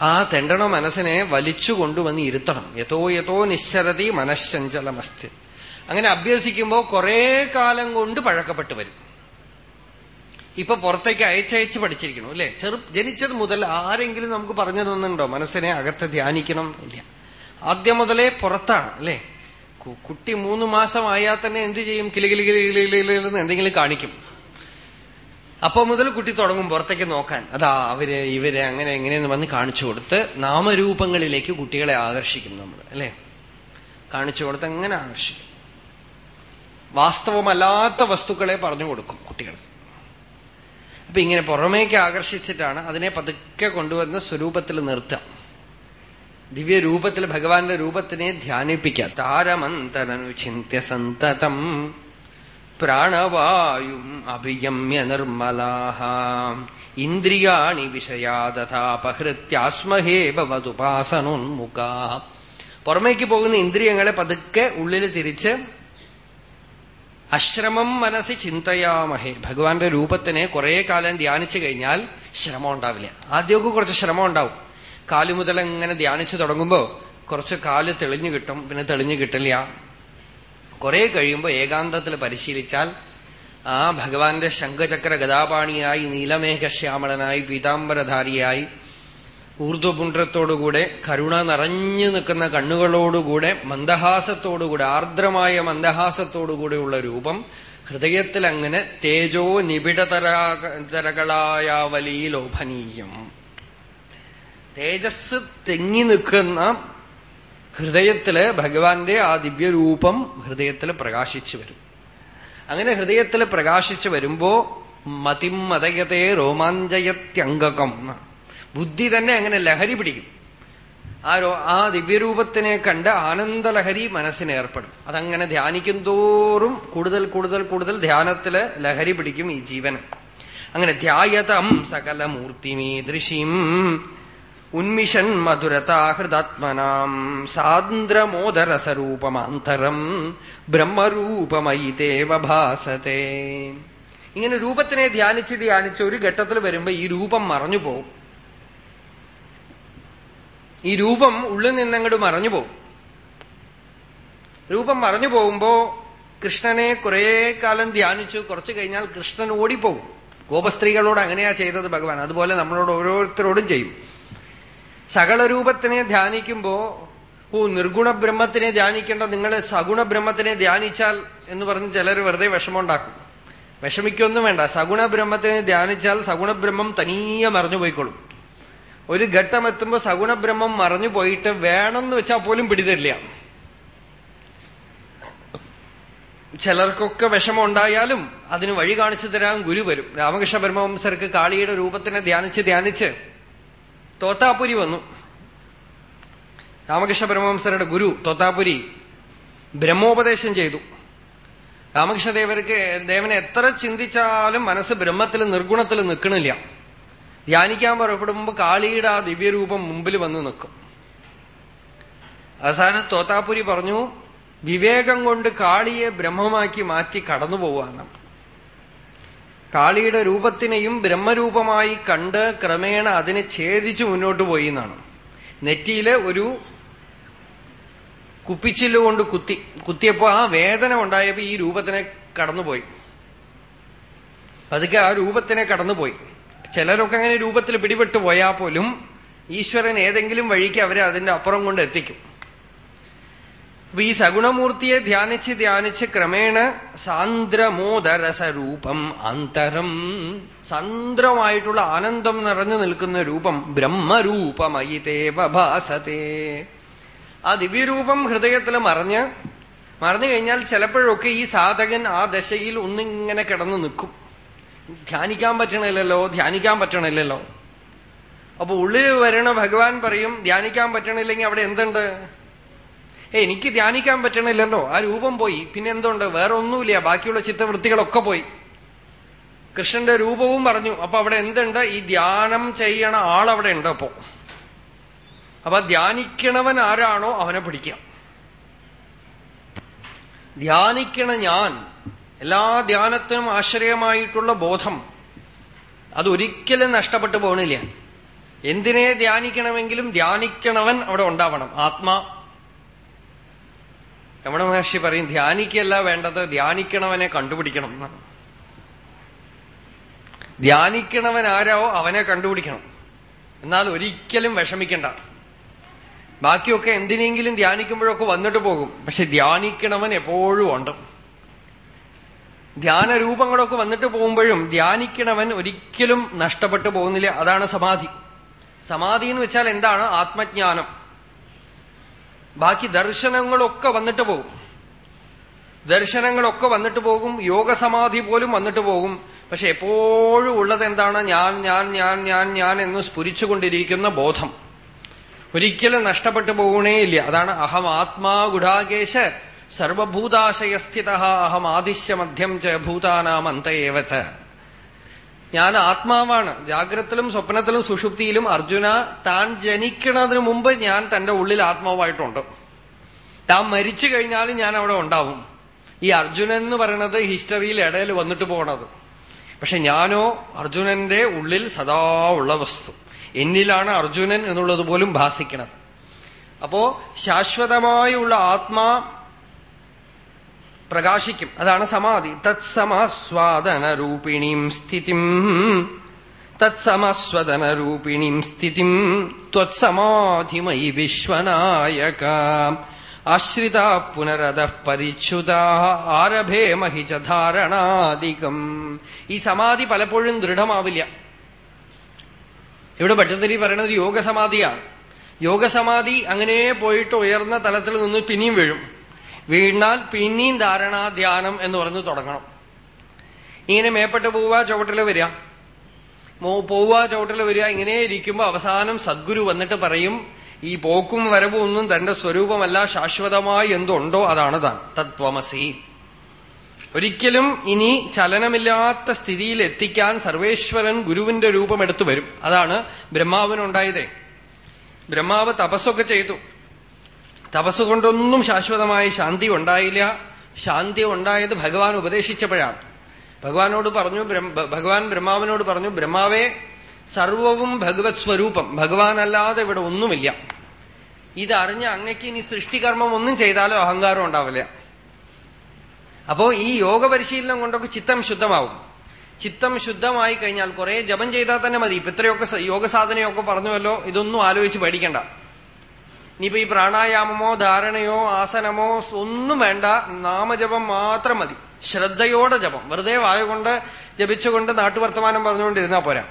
A: ആ തെണ്ടണ മനസ്സിനെ വലിച്ചു കൊണ്ടുവന്ന് ഇരുത്തണം. യഥോ യഥോ നിശ്ചരതി മനഃശഞ്ചലമസ്തി അങ്ങനെ അഭ്യസിക്കുമ്പോൾ കുറെ കാലം കൊണ്ട് പഴക്കപ്പെട്ടു വരും. ഇപ്പൊ പുറത്തേക്ക് അയച്ചയച്ച് പഠിച്ചിരിക്കണം അല്ലെ? ചെറു ജനിച്ചത് മുതൽ ആരെങ്കിലും നമുക്ക് പറഞ്ഞു തന്നുണ്ടോ മനസ്സിനെ അകത്ത് ധ്യാനിക്കണം ഇല്ല. ആദ്യം മുതലേ പുറത്താണ് അല്ലെ? കുട്ടി മൂന്ന് മാസമായാൽ തന്നെ എന്ത് ചെയ്യും? കിലി കിലി കിലി കിലി കിലി കിലി എന്തെങ്കിലും കാണിക്കും. അപ്പൊ മുതൽ കുട്ടി തുടങ്ങും പുറത്തേക്ക് നോക്കാൻ. അതാ അവർ ഇവർ അങ്ങനെ എങ്ങനെയെന്ന് വന്ന് കാണിച്ചു കൊടുത്ത് നാമരൂപങ്ങളിലേക്ക് കുട്ടികളെ ആകർഷിക്കുന്നു നമ്മൾ അല്ലെ? കാണിച്ചു കൊടുത്ത് എങ്ങനെ ആകർഷിക്കും? വാസ്തവമല്ലാത്ത വസ്തുക്കളെ പറഞ്ഞു കൊടുക്കും കുട്ടികൾ. അപ്പൊ ഇങ്ങനെ പുറമേക്ക് ആകർഷിച്ചിട്ടാണ് അതിനെ പതുക്കെ കൊണ്ടുവന്ന് സ്വരൂപത്തിൽ നിർത്തുക. ദിവ്യരൂപത്തിൽ ഭഗവാന്റെ രൂപത്തിനെ ധ്യാനിപ്പിക്കുക. താരമന്തരനു സന്തതം. പ്രാണവായും അഭിയമ്യ നിർമ്മലാഹ. ഇന്ദ്രിയാണി വിഷയാ തഥാപഹൃത്യാസ്മഹേ പുറമേക്ക് പോകുന്ന ഇന്ദ്രിയങ്ങളെ പതുക്കെ ഉള്ളിൽ തിരിച്ച് അശ്രമം മനസ്സി ചിന്തയാമഹേ. ഭഗവാന്റെ രൂപത്തിനെ കുറെ കാലം ധ്യാനിച്ചു കഴിഞ്ഞാൽ ശ്രമം ഉണ്ടാവില്ല. ആദ്യമൊക്കെ കുറച്ച് ശ്രമം ഉണ്ടാവും. കാലു മുതൽ ഇങ്ങനെ ധ്യാനിച്ചു തുടങ്ങുമ്പോ കുറച്ച് കാൽ തെളിഞ്ഞു കിട്ടും പിന്നെ തെളിഞ്ഞു കിട്ടില്ല. കുറെ കഴിയുമ്പോൾ ഏകാന്തത്തിൽ പരിശീലിച്ചാൽ ആ ഭഗവാന്റെ ശംഖചക്ര ഗതാപാണിയായി നീലമേഘശ്യാമളനായി പീതാംബരധാരിയായി ഊർധ്വപുണ്ഡ്രത്തോടുകൂടെ കരുണ നിറഞ്ഞു നിൽക്കുന്ന കണ്ണുകളോടുകൂടെ മന്ദഹാസത്തോടുകൂടെ ആർദ്രമായ മന്ദഹാസത്തോടുകൂടെയുള്ള രൂപം ഹൃദയത്തിൽ അങ്ങനെ തേജോ നിബിഡതരകളായ വലിയ ലോഭനീയം തേജസ് തെങ്ങി നിൽക്കുന്ന ഹൃദയത്തിൽ ഭഗവാന്റെ ആ ദിവ്യരൂപം ഹൃദയത്തിൽ പ്രകാശിച്ചു വരും. അങ്ങനെ ഹൃദയത്തിൽ പ്രകാശിച്ചു വരുമ്പോ മതിം മതയതെ രോമാഞ്ചയത്യംഗകം ബുദ്ധി തന്നെ അങ്ങനെ ലഹരി പിടിക്കും. ആ ആ ദിവ്യരൂപത്തിനെ കണ്ട് ആനന്ദലഹരി മനസ്സിന് ഏർപ്പെടും. അതങ്ങനെ ധ്യാനിക്കും തോറും കൂടുതൽ കൂടുതൽ കൂടുതൽ ധ്യാനത്തിൽ ലഹരി പിടിക്കും ഈ ജീവന്. അങ്ങനെ ധ്യായതം സകല മൂർത്തിമീദൃശീം ഉന്മിഷൻ മധുരതാഹൃദാത്മനാം സാന്ദ്രമോദരസരൂപമാന്തരം ബ്രഹ്മരൂപമയി ദേവഭാസത്തെ ഇങ്ങനെ രൂപത്തിനെ ധ്യാനിച്ച് ധ്യാനിച്ച് ഒരു ഘട്ടത്തിൽ വരുമ്പോ ഈ രൂപം മറഞ്ഞു പോകും ഈ രൂപം ഉള്ളിൽ നിന്നങ്ങോട്ട് മറഞ്ഞു പോകും രൂപം മറഞ്ഞു പോകുമ്പോ കൃഷ്ണനെ കുറെ കാലം ധ്യാനിച്ചു. കുറച്ചു കഴിഞ്ഞാൽ കൃഷ്ണൻ ഓടിപ്പോകും ഗോപസ്ത്രീകളോട് അങ്ങനെയാ ചെയ്തത് ഭഗവാൻ. അതുപോലെ നമ്മളോട് ഓരോരുത്തരോടും ചെയ്യും. സകല രൂപത്തിനെ ധ്യാനിക്കുമ്പോ ഓ നിർഗുണ ബ്രഹ്മത്തിനെ ധ്യാനിക്കേണ്ട നിങ്ങൾ സഗുണ ബ്രഹ്മത്തിനെ ധ്യാനിച്ചാൽ എന്ന് പറഞ്ഞ് ചിലർ വെറുതെ വിഷമമുണ്ടാക്കും. വിഷമിക്കൊന്നും വേണ്ട. സഗുണ ബ്രഹ്മത്തിനെ ധ്യാനിച്ചാൽ സഗുണ ബ്രഹ്മം തനിയെ മറഞ്ഞു പോയിക്കൊള്ളും ഒരു ഘട്ടം എത്തുമ്പോ സഗുണ ബ്രഹ്മം മറഞ്ഞു പോയിട്ട് വേണമെന്ന് വെച്ചാൽ പോലും പിടിതരില്ല. ചിലർക്കൊക്കെ വിഷമം ഉണ്ടായാലും അതിന് വഴി കാണിച്ചു തരാൻ ഗുരു വരും. രാമകൃഷ്ണ പരമവംസർക്ക് കാളിയുടെ രൂപത്തിനെ ധ്യാനിച്ച് ധ്യാനിച്ച് തോത്താപുരി വന്നു. രാമകൃഷ്ണ പരമഹംസരുടെ ഗുരു തോത്താപുരി ബ്രഹ്മോപദേശം ചെയ്തു. രാമകൃഷ്ണദേവർക്ക് ദേവനെ എത്ര ചിന്തിച്ചാലും മനസ്സ് ബ്രഹ്മത്തിൽ നിർഗുണത്തിൽ നിൽക്കണില്ല. ധ്യാനിക്കാൻ പുറപ്പെടുമ്പോൾ കാളിയുടെ ആ ദിവ്യരൂപം മുമ്പിൽ വന്ന് നിൽക്കും. അവസാനം തോത്താപുരി പറഞ്ഞു വിവേകം കൊണ്ട് കാളിയെ ബ്രഹ്മമാക്കി മാറ്റി കടന്നു പോവാണ് കാളിയുടെ രൂപത്തിനെയും ബ്രഹ്മരൂപമായി കണ്ട് ക്രമേണ അതിനെ ഛേദിച്ചു മുന്നോട്ട് പോയി എന്നാണ്. നെറ്റിയിൽ ഒരു കുപ്പിച്ചില്ല് കൊണ്ട് കുത്തി കുത്തിയപ്പോ ആ വേദന ഉണ്ടായപ്പോ ഈ രൂപത്തിനെ കടന്നുപോയി. പതുക്കെ ആ രൂപത്തിനെ കടന്നുപോയി. ചിലരൊക്കെ അങ്ങനെ രൂപത്തിൽ പിടിപെട്ടു പോയാൽ പോലും ഈശ്വരൻ ഏതെങ്കിലും വഴിക്ക് അവരെ അതിന്റെ അപ്പുറം കൊണ്ട് എത്തിക്കും. അപ്പൊ ഈ സഗുണമൂർത്തിയെ ധ്യാനിച്ച് ധ്യാനിച്ച് ക്രമേണ സാന്ദ്രമോദരസരൂപം അന്തരം സാന്ദ്രമായിട്ടുള്ള ആനന്ദം നിറഞ്ഞു നിൽക്കുന്ന രൂപം ബ്രഹ്മരൂപമയി ഭാസത്തെ ആ ദിവ്യരൂപം ഹൃദയത്തിൽ മറിഞ്ഞ് മറന്നു കഴിഞ്ഞാൽ ചിലപ്പോഴൊക്കെ ഈ സാധകൻ ആ ദശയിൽ ഒന്നിങ്ങനെ കിടന്നു നിൽക്കും. ധ്യാനിക്കാൻ പറ്റണില്ലല്ലോ ധ്യാനിക്കാൻ പറ്റണില്ലല്ലോ. അപ്പൊ ഉള്ളിൽ വരണ ഭഗവാൻ പറയും ധ്യാനിക്കാൻ പറ്റണില്ലെങ്കിൽ അവിടെ എന്തുണ്ട്? എനിക്ക് ധ്യാനിക്കാൻ പറ്റണില്ലല്ലോ. ആ രൂപം പോയി. പിന്നെ എന്തുണ്ട്? വേറെ ഒന്നുമില്ല. ബാക്കിയുള്ള ചിത്തവൃത്തികളൊക്കെ പോയി. കൃഷ്ണന്റെ രൂപവും പറഞ്ഞു. അപ്പൊ അവിടെ എന്തുണ്ട്? ഈ ധ്യാനം ചെയ്യണ ആളവിടെ ഉണ്ട് അപ്പോ. അപ്പൊ ധ്യാനിക്കണവൻ ആരാണോ അവനെ പിടിക്കാം. ധ്യാനിക്കണ ഞാൻ എല്ലാ ധ്യാനത്തിനും ആശ്രയമായിട്ടുള്ള ബോധം അതൊരിക്കലും നഷ്ടപ്പെട്ടു പോകണില്ല. എന്തിനെ ധ്യാനിക്കണമെങ്കിലും ധ്യാനിക്കണവൻ അവിടെ ഉണ്ടാവണം. ആത്മാ രമണ മഹർഷി പറയും ധ്യാനിക്കല്ല വേണ്ടത് ധ്യാനിക്കണവനെ കണ്ടുപിടിക്കണം ധ്യാനിക്കണവൻ ആരോ അവനെ കണ്ടുപിടിക്കണം. എന്നാൽ ഒരിക്കലും വിഷമിക്കണ്ട. ബാക്കിയൊക്കെ എന്തിനെങ്കിലും ധ്യാനിക്കുമ്പോഴൊക്കെ വന്നിട്ട് പോകും. പക്ഷെ ധ്യാനിക്കണവൻ എപ്പോഴും ഉണ്ട്. ധ്യാനരൂപങ്ങളൊക്കെ വന്നിട്ട് പോകുമ്പോഴും ധ്യാനിക്കണവൻ ഒരിക്കലും നഷ്ടപ്പെട്ടു പോകുന്നില്ല. അതാണ് സമാധി. സമാധി എന്ന് വെച്ചാൽ എന്താണ്? ആത്മജ്ഞാനം. ബാക്കി ദർശനങ്ങളൊക്കെ വന്നിട്ട് പോകും. ദർശനങ്ങളൊക്കെ വന്നിട്ട് പോകും യോഗസമാധി പോലും വന്നിട്ട് പോകും. പക്ഷെ എപ്പോഴും ഉള്ളത് എന്താണ്? ഞാൻ ഞാൻ ഞാൻ ഞാൻ ഞാൻ എന്ന് സ്ഫുരിച്ചുകൊണ്ടിരിക്കുന്ന ബോധം. ഒരിക്കലും നഷ്ടപ്പെട്ടു പോകണേയില്ല അതാണ് അഹം ആത്മാ ഗുഡാകേശ സർവഭൂതാശയസ്ഥിത അഹം ആദിശ്യ മധ്യം ച ഭൂതാനാം അന്തയേവച്ച ഞാൻ ആത്മാവാണ്. ജാഗ്രത്തിലും സ്വപ്നത്തിലും സുഷുപ്തിയിലും അർജുന താൻ ജനിക്കുന്നതിന് മുമ്പ് ഞാൻ തന്റെ ഉള്ളിൽ ആത്മാവായിട്ടുണ്ട്. താൻ മരിച്ചു കഴിഞ്ഞാലും ഞാൻ അവിടെ ഉണ്ടാവും. ഈ അർജുനൻ എന്ന് പറയുന്നത് ഹിസ്റ്ററിയിൽ ഇടയിൽ വന്നിട്ട് പോണത്. പക്ഷെ ഞാനോ അർജുനന്റെ ഉള്ളിൽ സദാ ഉള്ള വസ്തു. എന്നിലാണ് അർജുനൻ എന്നുള്ളത് പോലും ഭാസിക്കണത്. അപ്പോ ശാശ്വതമായുള്ള ആത്മാ പ്രകാശിക്കും. അതാണ് സമാധി. തത്സമാസ്വാദനരൂപിണീം സ്ഥിതിം. തത്സമസ്വദനരൂപിണീം സ്ഥിതിം. ത്വത്സമാധിമയി വിശ്വനായക. ആശ്രിത പുനരത പരിച്ഛുത. ആരഭേ മഹിച ധാരണാധികം ഈ സമാധി പലപ്പോഴും ദൃഢമാവില്ല. ഇവിടെ ഭട്ടതിരി പറയുന്നത് യോഗസമാധിയാണ്. യോഗസമാധി അങ്ങനെ പോയിട്ട് ഉയർന്ന തലത്തിൽ നിന്ന് പിന്നെയും വീഴും. വീണാൽ പിന്നെയും ധാരണാ ധ്യാനം എന്ന് പറഞ്ഞ് തുടങ്ങണം. ഇങ്ങനെ മേപ്പെട്ട് പോവുക ചുവട്ടിൽ വരിക. പോവുക ചുവട്ടിൽ വരിക ഇങ്ങനെ ഇരിക്കുമ്പോ അവസാനം സദ്ഗുരു വന്നിട്ട് പറയും ഈ പോക്കും വരവും ഒന്നും തന്റെ സ്വരൂപമല്ല ശാശ്വതമായി എന്തുണ്ടോ അതാണ് താൻ. തത്വമസി. ഒരിക്കലും ഇനി ചലനമില്ലാത്ത സ്ഥിതിയിൽ എത്തിക്കാൻ സർവേശ്വരൻ ഗുരുവിന്റെ രൂപം എടുത്തു വരും. അതാണ് ബ്രഹ്മാവിനുണ്ടായതേ. ബ്രഹ്മാവ് തപസ്സൊക്കെ ചെയ്തു. തപസ്സുകൊണ്ടൊന്നും ശാശ്വതമായ ശാന്തി ഉണ്ടായില്ല. ശാന്തി ഉണ്ടായത് ഭഗവാൻ ഉപദേശിച്ചപ്പോഴാണ്. ഭഗവാനോട് പറഞ്ഞു ഭഗവാൻ ബ്രഹ്മാവിനോട് പറഞ്ഞു ബ്രഹ്മാവേ സർവവും ഭഗവത് സ്വരൂപം. ഭഗവാനല്ലാതെ ഇവിടെ ഒന്നുമില്ല. ഇതറിഞ്ഞ് അങ്ങക്ക് ഇനി സൃഷ്ടികർമ്മം ഒന്നും ചെയ്താലോ അഹങ്കാരം ഉണ്ടാവില്ല. അപ്പോ ഈ യോഗ പരിശീലനം കൊണ്ടൊക്കെ ചിത്തം ശുദ്ധമാവും. ചിത്തം ശുദ്ധമായി കഴിഞ്ഞാൽ കുറെ ജപം ചെയ്താൽ തന്നെ മതി. ഇപ്പൊ ഇത്രയൊക്കെ യോഗ സാധനയൊക്കെ പറഞ്ഞുവല്ലോ ഇതൊന്നും ആലോചിച്ച് പേടിക്കണ്ട. ഇനിയിപ്പോ ഈ പ്രാണായാമമോ ധാരണയോ ആസനമോ ഒന്നും വേണ്ട. നാമജപം മാത്രം മതി. ശ്രദ്ധയോടെ ജപം. വെറുതെ വായ കൊണ്ട് ജപിച്ചുകൊണ്ട് നാട്ടുവർത്തമാനം പറഞ്ഞുകൊണ്ടിരുന്നാ പോരാ.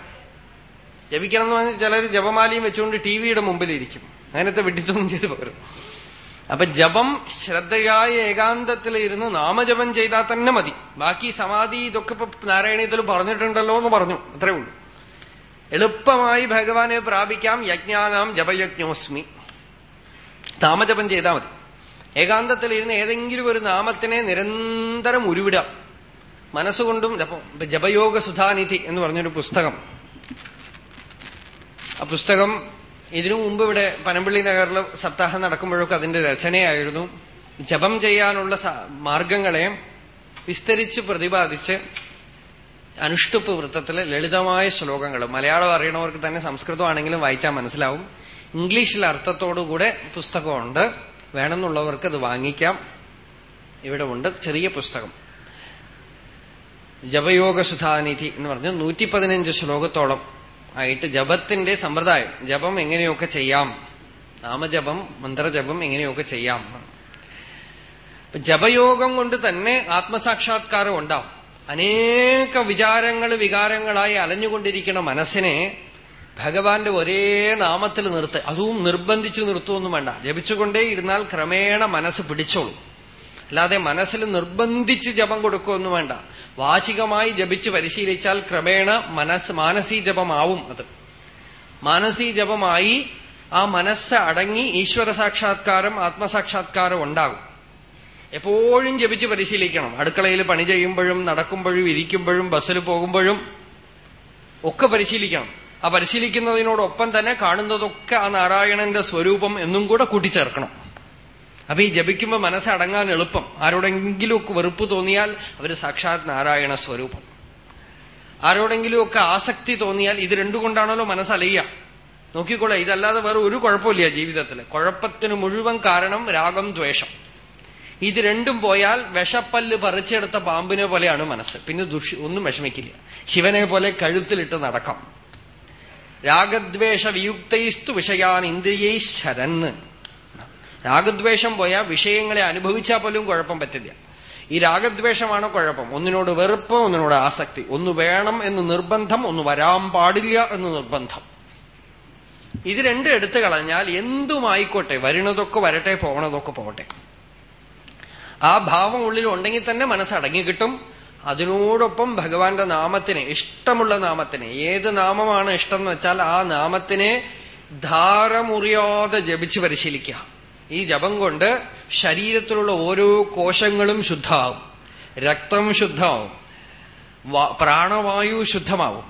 A: ജപിക്കണം എന്ന് പറഞ്ഞാൽ ചിലർ ജപമാലയും വെച്ചുകൊണ്ട് ടി വിയുടെ മുമ്പിലിരിക്കും. അങ്ങനത്തെ വിട്ടിത്തൊന്നും ചെയ്ത് പകരും അപ്പൊ ജപം ശ്രദ്ധയായ ഏകാന്തത്തിൽ ഇരുന്ന് നാമജപം ചെയ്താൽ തന്നെ മതി. ബാക്കി സമാധി ഇതൊക്കെ ഇപ്പൊ നാരായണീയത്തിൽ പറഞ്ഞിട്ടുണ്ടല്ലോ എന്ന് പറഞ്ഞു. അത്രേ ഉള്ളൂ. എളുപ്പമായി ഭഗവാനെ പ്രാപിക്കാം. യജ്ഞാനാം ജപയജ്ഞോസ്മി. നാമജപം ചെയ്താൽ മതി. ഏകാന്തത്തിൽ ഇരുന്ന് ഏതെങ്കിലും ഒരു നാമത്തിനെ നിരന്തരം ഉരുവിടാം മനസ്സുകൊണ്ടും ജപം ജപയോഗ സുധാനിധി എന്ന് പറഞ്ഞൊരു പുസ്തകം. ആ പുസ്തകം ഇതിനു മുമ്പ് ഇവിടെ പനമ്പള്ളി നഗറിൽ സപ്താഹം നടക്കുമ്പോഴൊക്കെ അതിന്റെ രചനയായിരുന്നു. ജപം ചെയ്യാനുള്ള മാർഗങ്ങളെ വിസ്തരിച്ച് പ്രതിപാദിച്ച് അനുഷ്ടുപ്പ് വൃത്തത്തിലെ ലളിതമായ ശ്ലോകങ്ങൾ മലയാളം അറിയണവർക്ക് തന്നെ സംസ്കൃതമാണെങ്കിലും വായിച്ചാൽ മനസ്സിലാവും. ഇംഗ്ലീഷിലെ അർത്ഥത്തോടുകൂടെ പുസ്തകമുണ്ട്. വേണമെന്നുള്ളവർക്ക് അത് വാങ്ങിക്കാം. ഇവിടെ ഉണ്ട് ചെറിയ പുസ്തകം. ജപയോഗ സുധാനിധി എന്ന് പറഞ്ഞ് നൂറ്റി പതിനഞ്ച് ശ്ലോകത്തോളം ആയിട്ട് ജപത്തിന്റെ സമ്പ്രദായം. ജപം എങ്ങനെയൊക്കെ ചെയ്യാം? നാമജപം മന്ത്രജപം എങ്ങനെയൊക്കെ ചെയ്യാം? ജപയോഗം കൊണ്ട് തന്നെ ആത്മസാക്ഷാത്കാരം ഉണ്ടാവും. അനേക വിചാരങ്ങൾ വികാരങ്ങളായി അലഞ്ഞുകൊണ്ടിരിക്കുന്ന മനസ്സിനെ ഭഗവാന്റെ ഒരേ നാമത്തിൽ നിർത്ത് അതും നിർബന്ധിച്ച് നിർത്തുമൊന്നും വേണ്ട. ജപിച്ചുകൊണ്ടേ ഇരുന്നാൽ ക്രമേണ മനസ്സ് പിടിച്ചോളൂ. അല്ലാതെ മനസ്സിൽ നിർബന്ധിച്ച് ജപം കൊടുക്കുകയൊന്നും വേണ്ട. വാചികമായി ജപിച്ച് പരിശീലിച്ചാൽ ക്രമേണ മനസ്സ് മാനസീ ജപമാവും അത്. മാനസീ ജപമായി ആ മനസ്സ് അടങ്ങി ഈശ്വര സാക്ഷാത്കാരം ആത്മസാക്ഷാത്കാരം ഉണ്ടാകും. എപ്പോഴും ജപിച്ച് പരിശീലിക്കണം. അടുക്കളയിൽ പണി ചെയ്യുമ്പോഴും നടക്കുമ്പോഴും ഇരിക്കുമ്പോഴും ബസ്സിൽ പോകുമ്പോഴും ഒക്കെ പരിശീലിക്കണം. ആ പരിശീലിക്കുന്നതിനോടൊപ്പം തന്നെ കാണുന്നതൊക്കെ ആ നാരായണന്റെ സ്വരൂപം എന്നും കൂടെ കൂട്ടിച്ചേർക്കണം. അപ്പൊ ഈ ജപിക്കുമ്പോ മനസ്സടങ്ങാൻ എളുപ്പം. ആരോടെങ്കിലുമൊക്കെ വെറുപ്പ് തോന്നിയാൽ അവർ സാക്ഷാത് നാരായണ സ്വരൂപം. ആരോടെങ്കിലുമൊക്കെ ആസക്തി തോന്നിയാൽ ഇത് രണ്ടുകൊണ്ടാണല്ലോ മനസ്സലയ്യ നോക്കിക്കോളെ ഇതല്ലാതെ വേറെ ഒരു കുഴപ്പമില്ല ജീവിതത്തിൽ കുഴപ്പത്തിന് മുഴുവൻ കാരണം രാഗം ദ്വേഷം. ഇത് രണ്ടും പോയാൽ വിഷപ്പല്ല് പറിച്ചെടുത്ത പാമ്പിനെ പോലെയാണ് മനസ്സ്. പിന്നെ ദുഷി ഒന്നും വിഷമിക്കില്ല. ശിവനെ പോലെ കഴുത്തിലിട്ട് നടക്കാം. രാഗദ്വേഷ വിയുക്തൈസ്തു വിഷയാൻ ഇന്ദ്രിയൈ ശരന്ന് രാഗദ്വേഷം പോയാൽ വിഷയങ്ങളെ അനുഭവിച്ചാൽ പോലും കുഴപ്പം പറ്റില്ല. ഈ രാഗദ്വേഷമാണ് കുഴപ്പം. ഒന്നിനോട് വെറുപ്പ് ഒന്നിനോട് ആസക്തി. ഒന്ന് വേണം എന്ന് നിർബന്ധം ഒന്ന് വരാൻ പാടില്ല എന്ന് നിർബന്ധം. ഇത് രണ്ടും എടുത്തു കളഞ്ഞാൽ എന്തുമായിക്കോട്ടെ വരുന്നതൊക്കെ വരട്ടെ പോകണതൊക്കെ പോകട്ടെ ആ ഭാവം ഉള്ളിൽ ഉണ്ടെങ്കിൽ തന്നെ മനസ്സടങ്ങി കിട്ടും. അതിനോടൊപ്പം ഭഗവാന്റെ നാമത്തിന് ഇഷ്ടമുള്ള നാമത്തിന് ഏത് നാമമാണ് ഇഷ്ടം എന്ന് വെച്ചാൽ ആ നാമത്തിനെ ധാരമുറിയാതെ ജപിച്ച് പരിശീലിക്കുക. ഈ ജപം കൊണ്ട് ശരീരത്തിലുള്ള ഓരോ കോശങ്ങളും ശുദ്ധമാവും. രക്തം ശുദ്ധമാവും. പ്രാണവായു ശുദ്ധമാവും.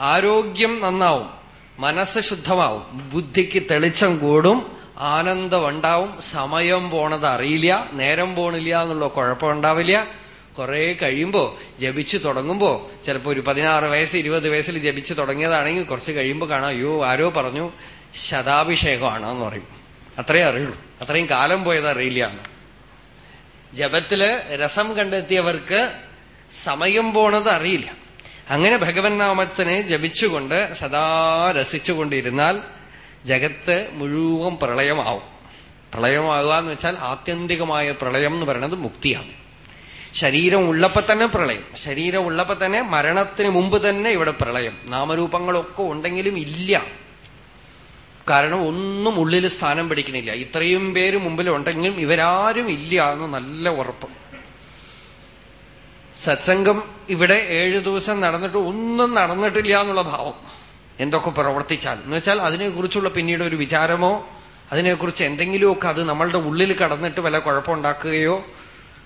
A: ആരോഗ്യം നന്നാവും. മനസ്സ് ശുദ്ധമാവും. ബുദ്ധിക്ക് തെളിച്ചം കൂടും. ആനന്ദം ഉണ്ടാവും. സമയം പോണത് അറിയില്ല. നേരം പോണില്ല എന്നുള്ള കുഴപ്പമുണ്ടാവില്ല കുറെ കഴിയുമ്പോ ജപിച്ചു തുടങ്ങുമ്പോ ചിലപ്പോ ഒരു പതിനാറ് വയസ്സ് ഇരുപത് വയസ്സിൽ ജപിച്ചു തുടങ്ങിയതാണെങ്കിൽ കുറച്ച് കഴിയുമ്പോ കാണാം അയ്യോ ആരോ പറഞ്ഞു ശതാഭിഷേകമാണെന്ന് പറയും. അത്രേ അറിയുള്ളൂ. അത്രയും കാലം പോയത് അറിയില്ല. ജപത്തിൽ രസം കണ്ടെത്തിയവർക്ക് സമയം പോണത് അറിയില്ല. അങ്ങനെ ഭഗവൻ നാമത്തിനെ ജപിച്ചുകൊണ്ട് സദാ രസിച്ചുകൊണ്ടിരുന്നാൽ ജഗത്ത് മുഴുവൻ പ്രളയമാവും. പ്രളയമാകുക എന്ന് വെച്ചാൽ ആത്യന്തികമായ പ്രളയം എന്ന് പറയുന്നത് മുക്തിയാണ്. ശരീരം ഉള്ളപ്പോ തന്നെ പ്രളയം. ശരീരം ഉള്ളപ്പോ തന്നെ മരണത്തിന് മുമ്പ് തന്നെ ഇവിടെ പ്രളയം. നാമരൂപങ്ങളൊക്കെ ഉണ്ടെങ്കിലും ഇല്ല. കാരണം ഒന്നും ഉള്ളിൽ സ്ഥാനം പിടിക്കണില്ല. ഇത്രയും പേര് മുമ്പിൽ ഉണ്ടെങ്കിലും ഇവരാരും ഇല്ല എന്ന് നല്ല ഉറപ്പ്. സത്സംഗം ഇവിടെ ഏഴു ദിവസം നടന്നിട്ട് ഒന്നും നടന്നിട്ടില്ല എന്നുള്ള ഭാവം. എന്തൊക്കെ പ്രവർത്തിച്ചാൽ. എന്ന് വെച്ചാൽ അതിനെക്കുറിച്ചുള്ള പിന്നീട് ഒരു വിചാരമോ അതിനെക്കുറിച്ച് എന്തെങ്കിലുമൊക്കെ അത് നമ്മളുടെ ഉള്ളിൽ കടന്നിട്ട് വല്ല കുഴപ്പമുണ്ടാക്കുകയോ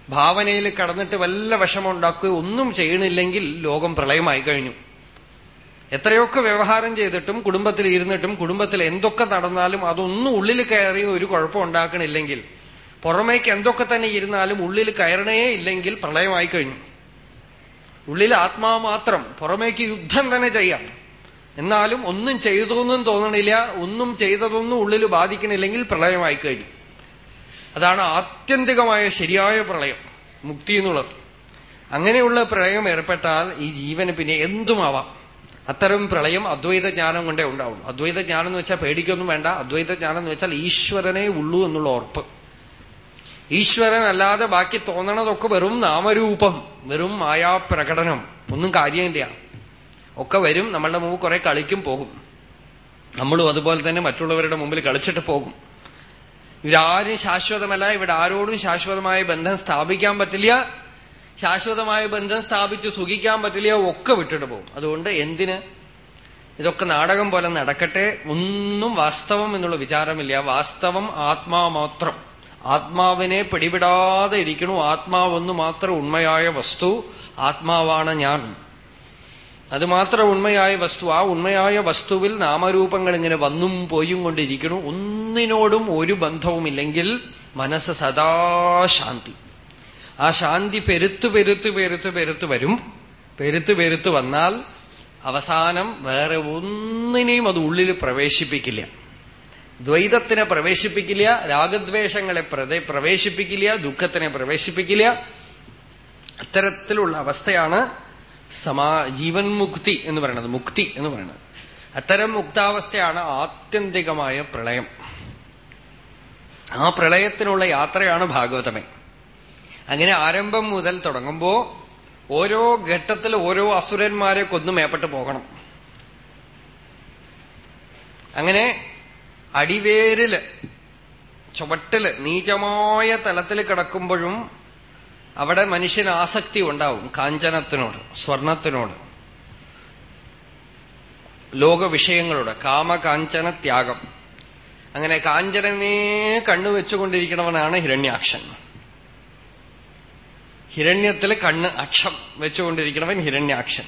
A: ഭാവനയിൽ കടന്നിട്ട് വല്ല വിഷമമുണ്ടാക്കുകയോ ഒന്നും ചെയ്യണില്ലെങ്കിൽ ലോകം പ്രളയമായി കഴിഞ്ഞു. എത്രയൊക്കെ വ്യവഹാരം ചെയ്തിട്ടും കുടുംബത്തിൽ ഇരുന്നിട്ടും കുടുംബത്തിൽ എന്തൊക്കെ നടന്നാലും അതൊന്നും ഉള്ളിൽ കയറി ഒരു കുഴപ്പം ഉണ്ടാക്കണില്ലെങ്കിൽ പുറമേക്ക് എന്തൊക്കെ തന്നെ ഇരുന്നാലും ഉള്ളിൽ കയറണേ ഇല്ലെങ്കിൽ പ്രളയമായി കഴിഞ്ഞു. ഉള്ളിൽ ആത്മാവ് മാത്രം പുറമേക്ക് യുദ്ധം തന്നെ ചെയ്യാം. എന്നാലും ഒന്നും ചെയ്തൊന്നും തോന്നണില്ല ഒന്നും ചെയ്തതൊന്നും ഉള്ളിൽ ബാധിക്കണില്ലെങ്കിൽ പ്രളയമായി കഴിഞ്ഞു. അതാണ് ആത്യന്തികമായ ശരിയായ പ്രളയം മുക്തി എന്നുള്ളത്. അങ്ങനെയുള്ള പ്രളയം ഏർപ്പെട്ടാൽ ഈ ജീവന് പിന്നെ എന്തുമാവാം? അത്തരം പ്രളയം അദ്വൈത ജ്ഞാനം കൊണ്ടേ ഉണ്ടാവും അദ്വൈത ജ്ഞാനം എന്ന് വെച്ചാൽ പേടിക്കൊന്നും വേണ്ട. അദ്വൈത ജ്ഞാനം എന്ന് വെച്ചാൽ ഈശ്വരനെ ഉള്ളൂ എന്നുള്ള ഉറപ്പ്. ഈശ്വരൻ അല്ലാതെ ബാക്കി തോന്നണതൊക്കെ വെറും നാമരൂപം വെറും മായാപ്രകടനം ഒന്നും കാര്യമില്ല. ഒക്കെ വരും നമ്മളുടെ മുമ്പ് കുറെ കളിക്കും പോകും. നമ്മളും അതുപോലെ തന്നെ മറ്റുള്ളവരുടെ മുമ്പിൽ കളിച്ചിട്ട് പോകും. ഇവരാരും ശാശ്വതമല്ല ഇവിടെ ആരോടും ശാശ്വതമായ ബന്ധം സ്ഥാപിക്കാൻ പറ്റില്ല. ശാശ്വതമായ ബന്ധം സ്ഥാപിച്ച് സുഖിക്കാൻ പറ്റില്ല ഒക്കെ വിട്ടിട്ട് പോകും. അതുകൊണ്ട് എന്തിന്? ഇതൊക്കെ നാടകം പോലെ നടക്കട്ടെ. ഒന്നും വാസ്തവം എന്നുള്ള വിചാരമില്ല. വാസ്തവം ആത്മാ മാത്രം. ആത്മാവിനെ പിടിവിടാതെ ഇരിക്കണു. ആത്മാവൊന്നു മാത്രം ഉണ്മയായ വസ്തു. ആത്മാവാണ് ഞാൻ. അത് മാത്രം ഉണ്മയായ വസ്തു. ആ ഉണ്മയായ വസ്തുവിൽ നാമരൂപങ്ങൾ ഇങ്ങനെ വന്നും പോയും കൊണ്ടിരിക്കണു ഒന്നിനോടും ഒരു ബന്ധവുമില്ലെങ്കിൽ മനസ്സ് സദാ ശാന്തി. ആ ശാന്തി പെരുത്ത് പെരുത്ത് പെരുത്ത് പെരുത്ത് വരും. പെരുത്ത് പെരുത്ത് വന്നാൽ അവസാനം വേറെ ഒന്നിനെയും അത് ഉള്ളിൽ പ്രവേശിപ്പിക്കില്ല. ദ്വൈതത്തിനെ പ്രവേശിപ്പിക്കില്ല രാഗദ്വേഷങ്ങളെ പ്രവേശിപ്പിക്കില്ല ദുഃഖത്തിനെ പ്രവേശിപ്പിക്കില്ല. അത്തരത്തിലുള്ള അവസ്ഥയാണ് സമാ ജീവൻ മുക്തി എന്ന് പറയുന്നത് മുക്തി എന്ന് പറയുന്നത്. അത്തരം മുക്താവസ്ഥയാണ് ആത്യന്തികമായ പ്രളയം. ആ പ്രളയത്തിനുള്ള യാത്രയാണ് ഭാഗവതമേ. അങ്ങനെ ആരംഭം മുതൽ തുടങ്ങുമ്പോ ഓരോ ഘട്ടത്തിൽ ഓരോ അസുരന്മാരെ കൊന്നു മേപ്പെട്ട് പോകണം. അങ്ങനെ അടിവേരിൽ ചുവട്ടിൽ നീചമായ തലത്തിൽ കിടക്കുമ്പോഴും അവിടെ മനുഷ്യന് ആസക്തി ഉണ്ടാവും കാഞ്ചനത്തിനോട് സ്വർണത്തിനോട്. ലോകവിഷയങ്ങളോട് കാമകാഞ്ചന ത്യാഗം. അങ്ങനെ കാഞ്ചനനെ കണ്ണുവെച്ചുകൊണ്ടിരിക്കണവനാണ് ഹിരണ്യാക്ഷൻ. ഹിരണ്യത്തിൽ കണ്ണ് അക്ഷം വെച്ചുകൊണ്ടിരിക്കണവൻ ഹിരണ്യാക്ഷൻ.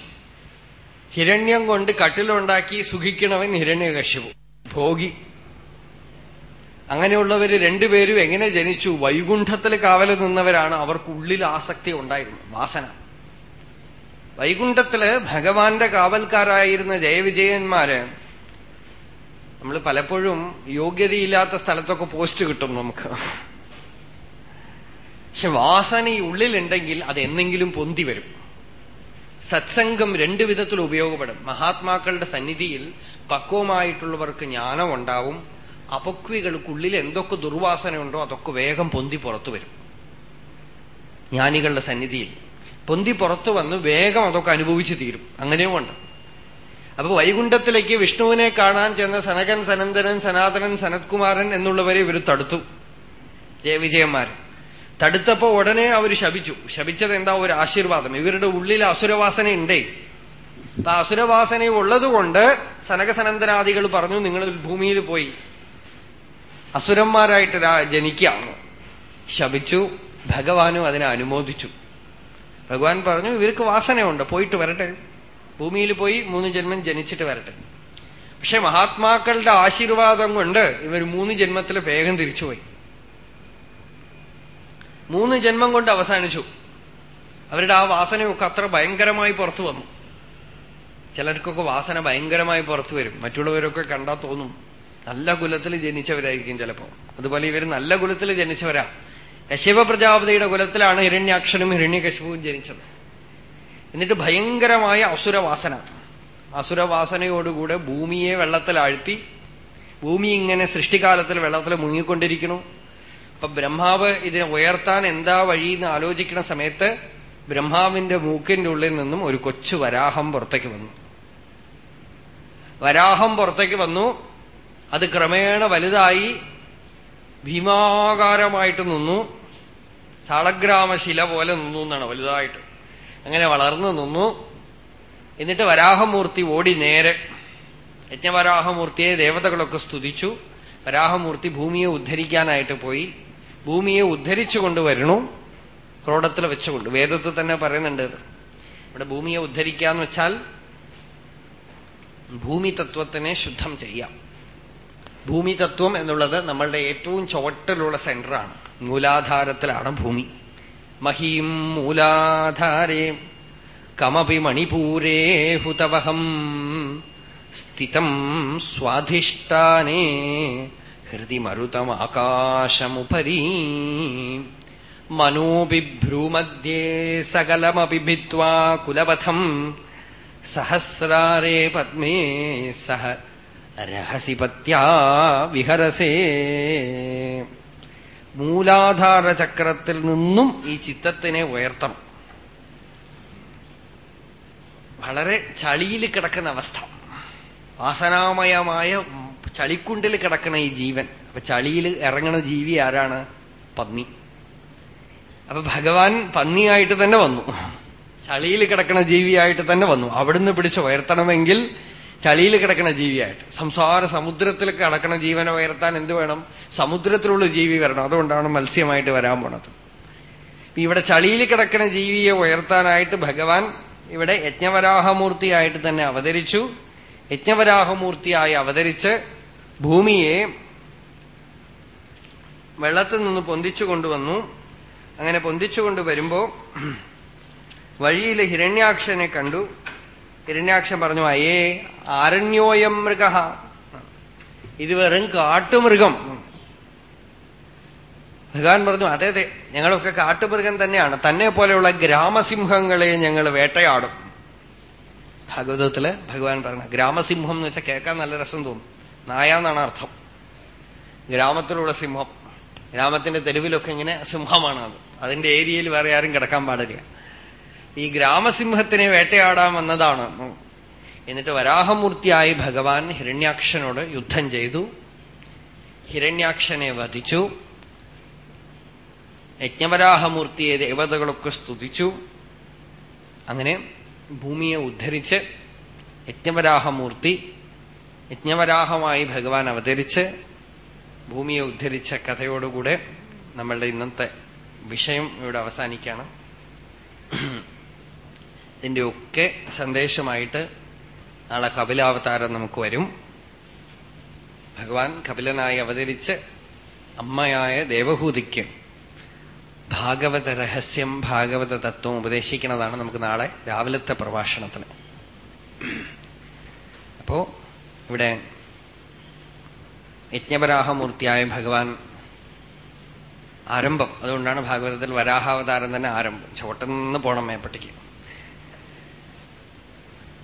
A: ഹിരണ്യം കൊണ്ട് കട്ടിലുണ്ടാക്കി സുഖിക്കണവൻ ഹിരണ്യകശിപു. ഭോഗി. അങ്ങനെയുള്ളവര് രണ്ടുപേരും എങ്ങനെ ജനിച്ചു? വൈകുണ്ഠത്തിൽ കാവൽ നിന്നവരാണ് അവർക്കുള്ളിൽ ആസക്തി ഉണ്ടായിരുന്നു വാസന. വൈകുണ്ഠത്തിൽ ഭഗവാന്റെ കാവൽക്കാരായിരുന്ന ജയവിജയന്മാര് നമ്മൾ പലപ്പോഴും യോഗ്യതയില്ലാത്ത സ്ഥലത്തൊക്കെ പോസ്റ്റ് കിട്ടും നമുക്ക്. പക്ഷെ വാസന ഈ ഉള്ളിലുണ്ടെങ്കിൽ അത് എന്നെങ്കിലും പൊന്തി വരും. സത്സംഗം രണ്ടു വിധത്തിൽ ഉപയോഗപ്പെടും. മഹാത്മാക്കളുടെ സന്നിധിയിൽ പക്വമായിട്ടുള്ളവർക്ക് ജ്ഞാനം ഉണ്ടാവും അപക്വികൾക്കുള്ളിൽ എന്തൊക്കെ ദുർവാസനയുണ്ടോ അതൊക്കെ വേഗം പൊന്തി പുറത്തു വരും. ജ്ഞാനികളുടെ സന്നിധിയിൽ. പൊന്തി പുറത്തു വന്ന് വേഗം അതൊക്കെ അനുഭവിച്ചു തീരും. അങ്ങനെയും ഉണ്ട്. അപ്പൊ വൈകുണ്ഠത്തിലേക്ക് വിഷ്ണുവിനെ കാണാൻ ചെന്ന സനകൻ സനന്ദനൻ സനാതനൻ സനത്കുമാരൻ എന്നുള്ളവരെ ഇവർ തടുത്തു. ജയവിജയന്മാർ തടുത്തപ്പോ ഉടനെ അവർ ശപിച്ചു. ശപിച്ചത് എന്താ? ഒരു ആശീർവാദം. ഇവരുടെ ഉള്ളിൽ അസുരവാസന ഉണ്ടേ. അപ്പൊ അസുരവാസന ഉള്ളതുകൊണ്ട് സനകസനന്ദനാദികൾ പറഞ്ഞു നിങ്ങൾ ഭൂമിയിൽ പോയി അസുരന്മാരായിട്ട് ജനിക്കാണ് ശപിച്ചു ഭഗവാനും അതിനെ അനുമോദിച്ചു. ഭഗവാൻ പറഞ്ഞു ഇവർക്ക് വാസനയുണ്ട് പോയിട്ട് വരട്ടെ. ഭൂമിയിൽ പോയി മൂന്ന് ജന്മം ജനിച്ചിട്ട് വരട്ടെ. പക്ഷെ മഹാത്മാക്കളുടെ ആശീർവാദം കൊണ്ട് ഇവർ മൂന്ന് ജന്മത്തിൽ വേഗം തിരിച്ചുപോയി. മൂന്ന് ജന്മം കൊണ്ട് അവസാനിച്ചു. അവരുടെ ആ വാസനയൊക്കെ അത്ര ഭയങ്കരമായി പുറത്തു വന്നു. ചിലർക്കൊക്കെ വാസന ഭയങ്കരമായി പുറത്തു വരും. മറ്റുള്ളവരൊക്കെ കണ്ടാൽ തോന്നും നല്ല കുലത്തിൽ ജനിച്ചവരായിരിക്കും ചിലപ്പോ. അതുപോലെ ഇവർ നല്ല കുലത്തിൽ ജനിച്ചവരാ. കശ്യപ പ്രജാപതിയുടെ കുലത്തിലാണ് ഹിരണ്യാക്ഷനും ഹിരണ്യകശിപവും ജനിച്ചത്. എന്നിട്ട് ഭയങ്കരമായ അസുരവാസന. അസുരവാസനയോടുകൂടെ ഭൂമിയെ വെള്ളത്തിലാഴ്ത്തി ഭൂമി ഇങ്ങനെ സൃഷ്ടികാലത്തിൽ വെള്ളത്തിൽ മുങ്ങിക്കൊണ്ടിരിക്കണു അപ്പൊ ബ്രഹ്മാവ് ഇതിനെ ഉയർത്താൻ എന്താ വഴി എന്ന് ആലോചിക്കുന്ന സമയത്ത് ബ്രഹ്മാവിന്റെ മൂക്കിന്റെ ഉള്ളിൽ നിന്നും ഒരു കൊച്ചു വരാഹം പുറത്തേക്ക് വന്നു. വരാഹം പുറത്തേക്ക് വന്നു. അത് ക്രമേണ വലുതായി ഭീമാകാരമായിട്ട് നിന്നു. ചാളഗ്രാമശില പോലെ നിന്നു എന്നാണ് വലുതായിട്ട്. അങ്ങനെ വളർന്നു നിന്നു. എന്നിട്ട് വരാഹമൂർത്തി ഓടി നേരെ. യജ്ഞവരാഹമൂർത്തിയെ ദേവതകളൊക്കെ സ്തുതിച്ചു. വരാഹമൂർത്തി ഭൂമിയെ ഉദ്ധരിക്കാനായിട്ട് പോയി. ഭൂമിയെ ഉദ്ധരിച്ചു കൊണ്ടുവരണു ക്രോഡത്തിൽ വെച്ചുകൊണ്ട്. വേദത്തിൽ തന്നെ പറയുന്നുണ്ട് ഇവിടെ ഭൂമിയെ ഉദ്ധരിക്കാന്ന് വെച്ചാൽ ഭൂമി തത്വത്തിനെ ശുദ്ധം ചെയ്യാം. ഭൂമി തത്വം എന്നുള്ളത് നമ്മളുടെ ഏറ്റവും ചുവട്ടിലുള്ള സെന്ററാണ്. മൂലാധാരത്തിലാണ് ഭൂമി. മഹീം മൂലാധാരേ കമപി മണിപൂരേ ഹുതവഹം സ്ഥിതം സ്വാധിഷ്ഠാനേ ഹൃദി മരുതമാകാശമുപരീ. മനോബിഭ്രൂമധ്യേ സകലമപി ഭിത്വാ കുലപഥം സഹസ്രാരേ പത്മേ സഹ രഹസി പത്യാ വിഹരസേ. മൂലാധാര ചക്രത്തിൽ നിന്നും ഈ ചിത്തത്തിനെ ഉയർത്തണം. വളരെ ചളിയിൽ കിടക്കുന്ന അവസ്ഥ. വാസനാമയമായ ചളിക്കുണ്ടിൽ കിടക്കണ ഈ ജീവൻ. അപ്പൊ ചളിയിൽ ഇറങ്ങണ ജീവി ആരാണ്? പന്നി. അപ്പൊ ഭഗവാൻ പന്നിയായിട്ട് തന്നെ വന്നു. ചളിയിൽ കിടക്കണ ജീവിയായിട്ട് തന്നെ വന്നു. അവിടുന്ന് പിടിച്ച് ഉയർത്തണമെങ്കിൽ ചളിയിൽ കിടക്കണ ജീവിയായിട്ട്. സംസാര സമുദ്രത്തിൽ കിടക്കണ ജീവനെ ഉയർത്താൻ എന്ത് വേണം? സമുദ്രത്തിലുള്ള ജീവി വരണം. അതുകൊണ്ടാണ് മത്സ്യമായിട്ട് വരാൻ പോണത്. ഇവിടെ ചളിയിൽ കിടക്കണ ജീവിയെ ഉയർത്താനായിട്ട് ഭഗവാൻ ഇവിടെ യജ്ഞവരാഹമൂർത്തിയായിട്ട് തന്നെ അവതരിച്ചു. യജ്ഞവരാഹമൂർത്തിയായി അവതരിച്ച് ഭൂമിയെ വെള്ളത്തിൽ നിന്ന് പൊന്തിച്ചു കൊണ്ടുവന്നു. അങ്ങനെ പൊന്തിച്ചു കൊണ്ടുവരുമ്പോ വഴിയിൽ ഹിരണ്യാക്ഷനെ കണ്ടു. ഹിരണ്യാക്ഷൻ പറഞ്ഞു അയേ ആരണ്യോയം മൃഗ. ഇത് വെറും കാട്ടുമൃഗം. ഭഗവാൻ പറഞ്ഞു അതെ അതെ ഞങ്ങളൊക്കെ കാട്ടുമൃഗം തന്നെയാണ്. തന്നെ പോലെയുള്ള ഗ്രാമസിംഹങ്ങളെ ഞങ്ങൾ വേട്ടയാടും. ഭാഗവതത്തിൽ ഭഗവാൻ പറഞ്ഞു ഗ്രാമസിംഹം എന്ന് വെച്ചാൽ കേൾക്കാൻ നല്ല രസം തോന്നും. നായ എന്നാണ് അർത്ഥം. ഗ്രാമത്തിലുള്ള സിംഹം. ഗ്രാമത്തിന്റെ തെരുവിലൊക്കെ ഇങ്ങനെ സിംഹമാണ് അത് അതിന്റെ ഏരിയയിൽ വേറെ ആരും കിടക്കാൻ പാടില്ല. ഈ ഗ്രാമസിംഹത്തിനെ വേട്ടയാടാൻ വന്നതാണ് എന്നിട്ട് വരാഹമൂർത്തിയായി ഭഗവാൻ ഹിരണ്യാക്ഷനോട് യുദ്ധം ചെയ്തു. ഹിരണ്യാക്ഷനെ വധിച്ചു. യജ്ഞവരാഹമൂർത്തിയെ ദേവതകളൊക്കെ സ്തുതിച്ചു. അങ്ങനെ ഭൂമിയെ ഉദ്ധരിച്ച് യജ്ഞവരാഹമൂർത്തി യജ്ഞവരാഹമായി ഭഗവാൻ അവതരിച്ച് ഭൂമിയെ ഉദ്ധരിച്ച കഥയോടുകൂടെ നമ്മളുടെ ഇന്നത്തെ വിഷയം ഇവിടെ അവസാനിക്കുകയാണ്. ഇതിന്റെയൊക്കെ സന്ദേശമായിട്ട് നാളെ കപിലാവതാരം നമുക്ക് വരും. ഭഗവാൻ കപിലനായി അവതരിച്ച് അമ്മയായ ദേവഹൂതിക്ക് ഭാഗവത രഹസ്യം ഭാഗവത തത്വം ഉപദേശിക്കുന്നതാണ് നമുക്ക് നാളെ രാവിലത്തെ പ്രഭാഷണത്തിന്. അപ്പോ ഇവിടെ യജ്ഞപരാഹമൂർത്തിയായ ഭഗവാൻ ആരംഭം. അതുകൊണ്ടാണ് ഭാഗവതത്തിൽ വരാഹാവതാരം തന്നെ ആരംഭം. ചോട്ടെന്ന് പോണം മേപ്പട്ടിക്ക്.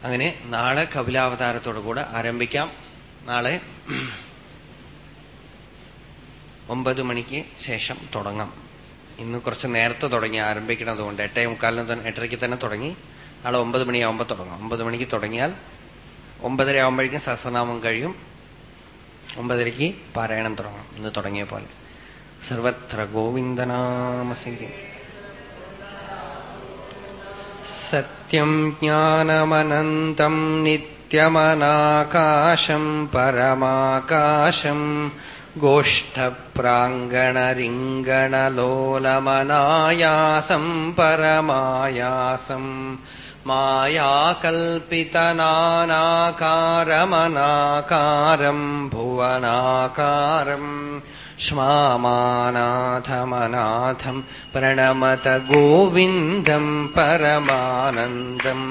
A: അങ്ങനെ നാളെ കപിലാവതാരത്തോടു കൂടെ ആരംഭിക്കാം. നാളെ ഒമ്പത് മണിക്ക് ശേഷം തുടങ്ങാം. ഇന്ന് കുറച്ച് നേരത്തെ തുടങ്ങി ആരംഭിക്കണതുകൊണ്ട് എട്ടേ മുക്കാലിന് തന്നെ എട്ടരയ്ക്ക് തന്നെ തുടങ്ങി. നാളെ ഒമ്പത് മണിയാവുമ്പോൾ തുടങ്ങാം. ഒമ്പത് മണിക്ക് തുടങ്ങിയാൽ ഒമ്പതര ആവുമ്പോഴേക്കും സഹസ്രനാമം കഴിയും. ഒമ്പതരയ്ക്ക് പാരായണം തുടങ്ങാം. ഇന്ന് തുടങ്ങിയ പോലെ. സർവത്ര ഗോവിന്ദനാമസിംഗം सत्यम् ज्ञानमनन्तम् नित्यमनाकाशम् परमाकाशम् गोष्ठप्राङ्गणरिङ्गणलोलमनायासम् परमायासम् मायाकल्पितनानाकारमनाकारम् भुवनाकारम् श्मामानाथमनाथम् प्रणमत गोविन्दम् परमानन्दम्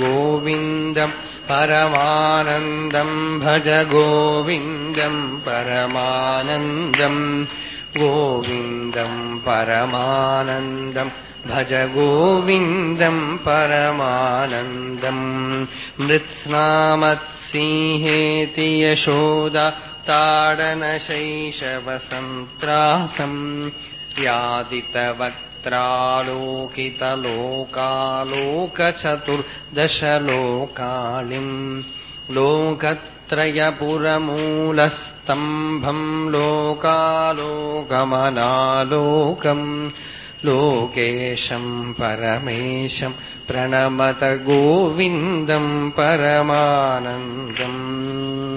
A: गोविन्दम् परमानन्दम् भज गोविन्दम् परमानन्दम् गोविन्दम् परमानन्दम् भज गोविन्दम् परमानन्दम् मृत्स्नामत्सिंहेति यशोदा ताडनशैशवसन्त्रासम् यादितवक्त्रालोकितलोकालोकचतुर्दशलोकालिम् लोकत्रयपुरमूलस्तम्भम् लोकालोकमनालोकम् लोकेशम् परमेशम् प्रणमत गोविन्दम् परमानन्दम्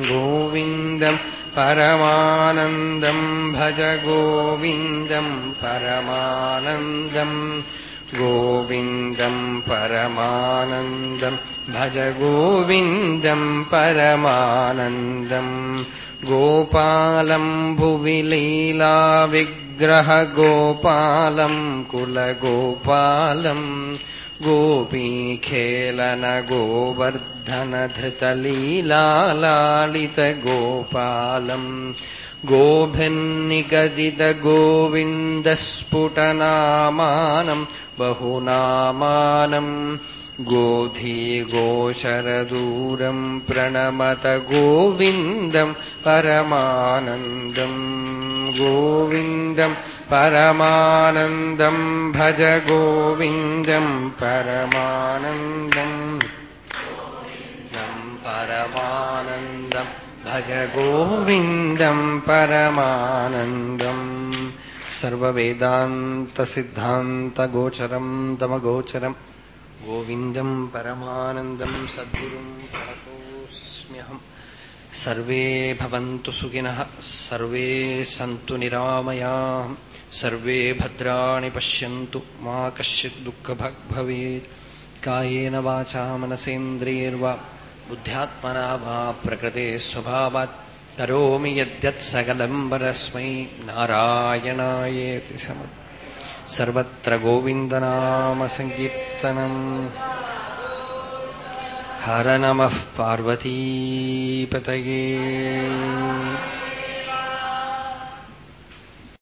A: गोविन्दम् परमानन्दम् भज गोविन्दम् परमानन्दम् गोविन्दम् परमानन्दम् भज गोविन्दम् परमानन्दम् गोपालम् भुवि ग्रहगोपालम् कुलगोपालम् गोपी खेलन गोवर्धनधृतलीलालितगोपालम् गोभिन्निगदित गोविन्दस्फुटनामानम् बहुनामानम् गोधीगोचरदूरम् प्रणमत गोविन्दम् परमानन्दम् गोविन्दम् परमानन्दम् भज गोविन्दम् परमानन्दम् परमानन्दम् भज गोविन्दम् परमानन्दम् सर्ववेदान्तसिद्धान्तगोचरम् तमगोचरम् गोविन्दम् परमानन्दम् सद्गुरुम् प्रणतोऽस्म्यहम् सर्वे भवन्तु सुखिनः, सर्वे सन्तु निरामयाम् सर्वे भद्राणि पश्यन्तु, मा कश्चित् दुःखभग् भवेत्। कायेन वाचा मनसेन्द्रियैर्वा, बुद्ध्यात्मना वा प्रकृते स्वभावात्। करोमि यद्यत् सकलम् परस्मै नारायणायेति समर्पयामि सर्वत्र गोविन्दनामसङ्कीर्तनम् हर नमः पार्वतीपतये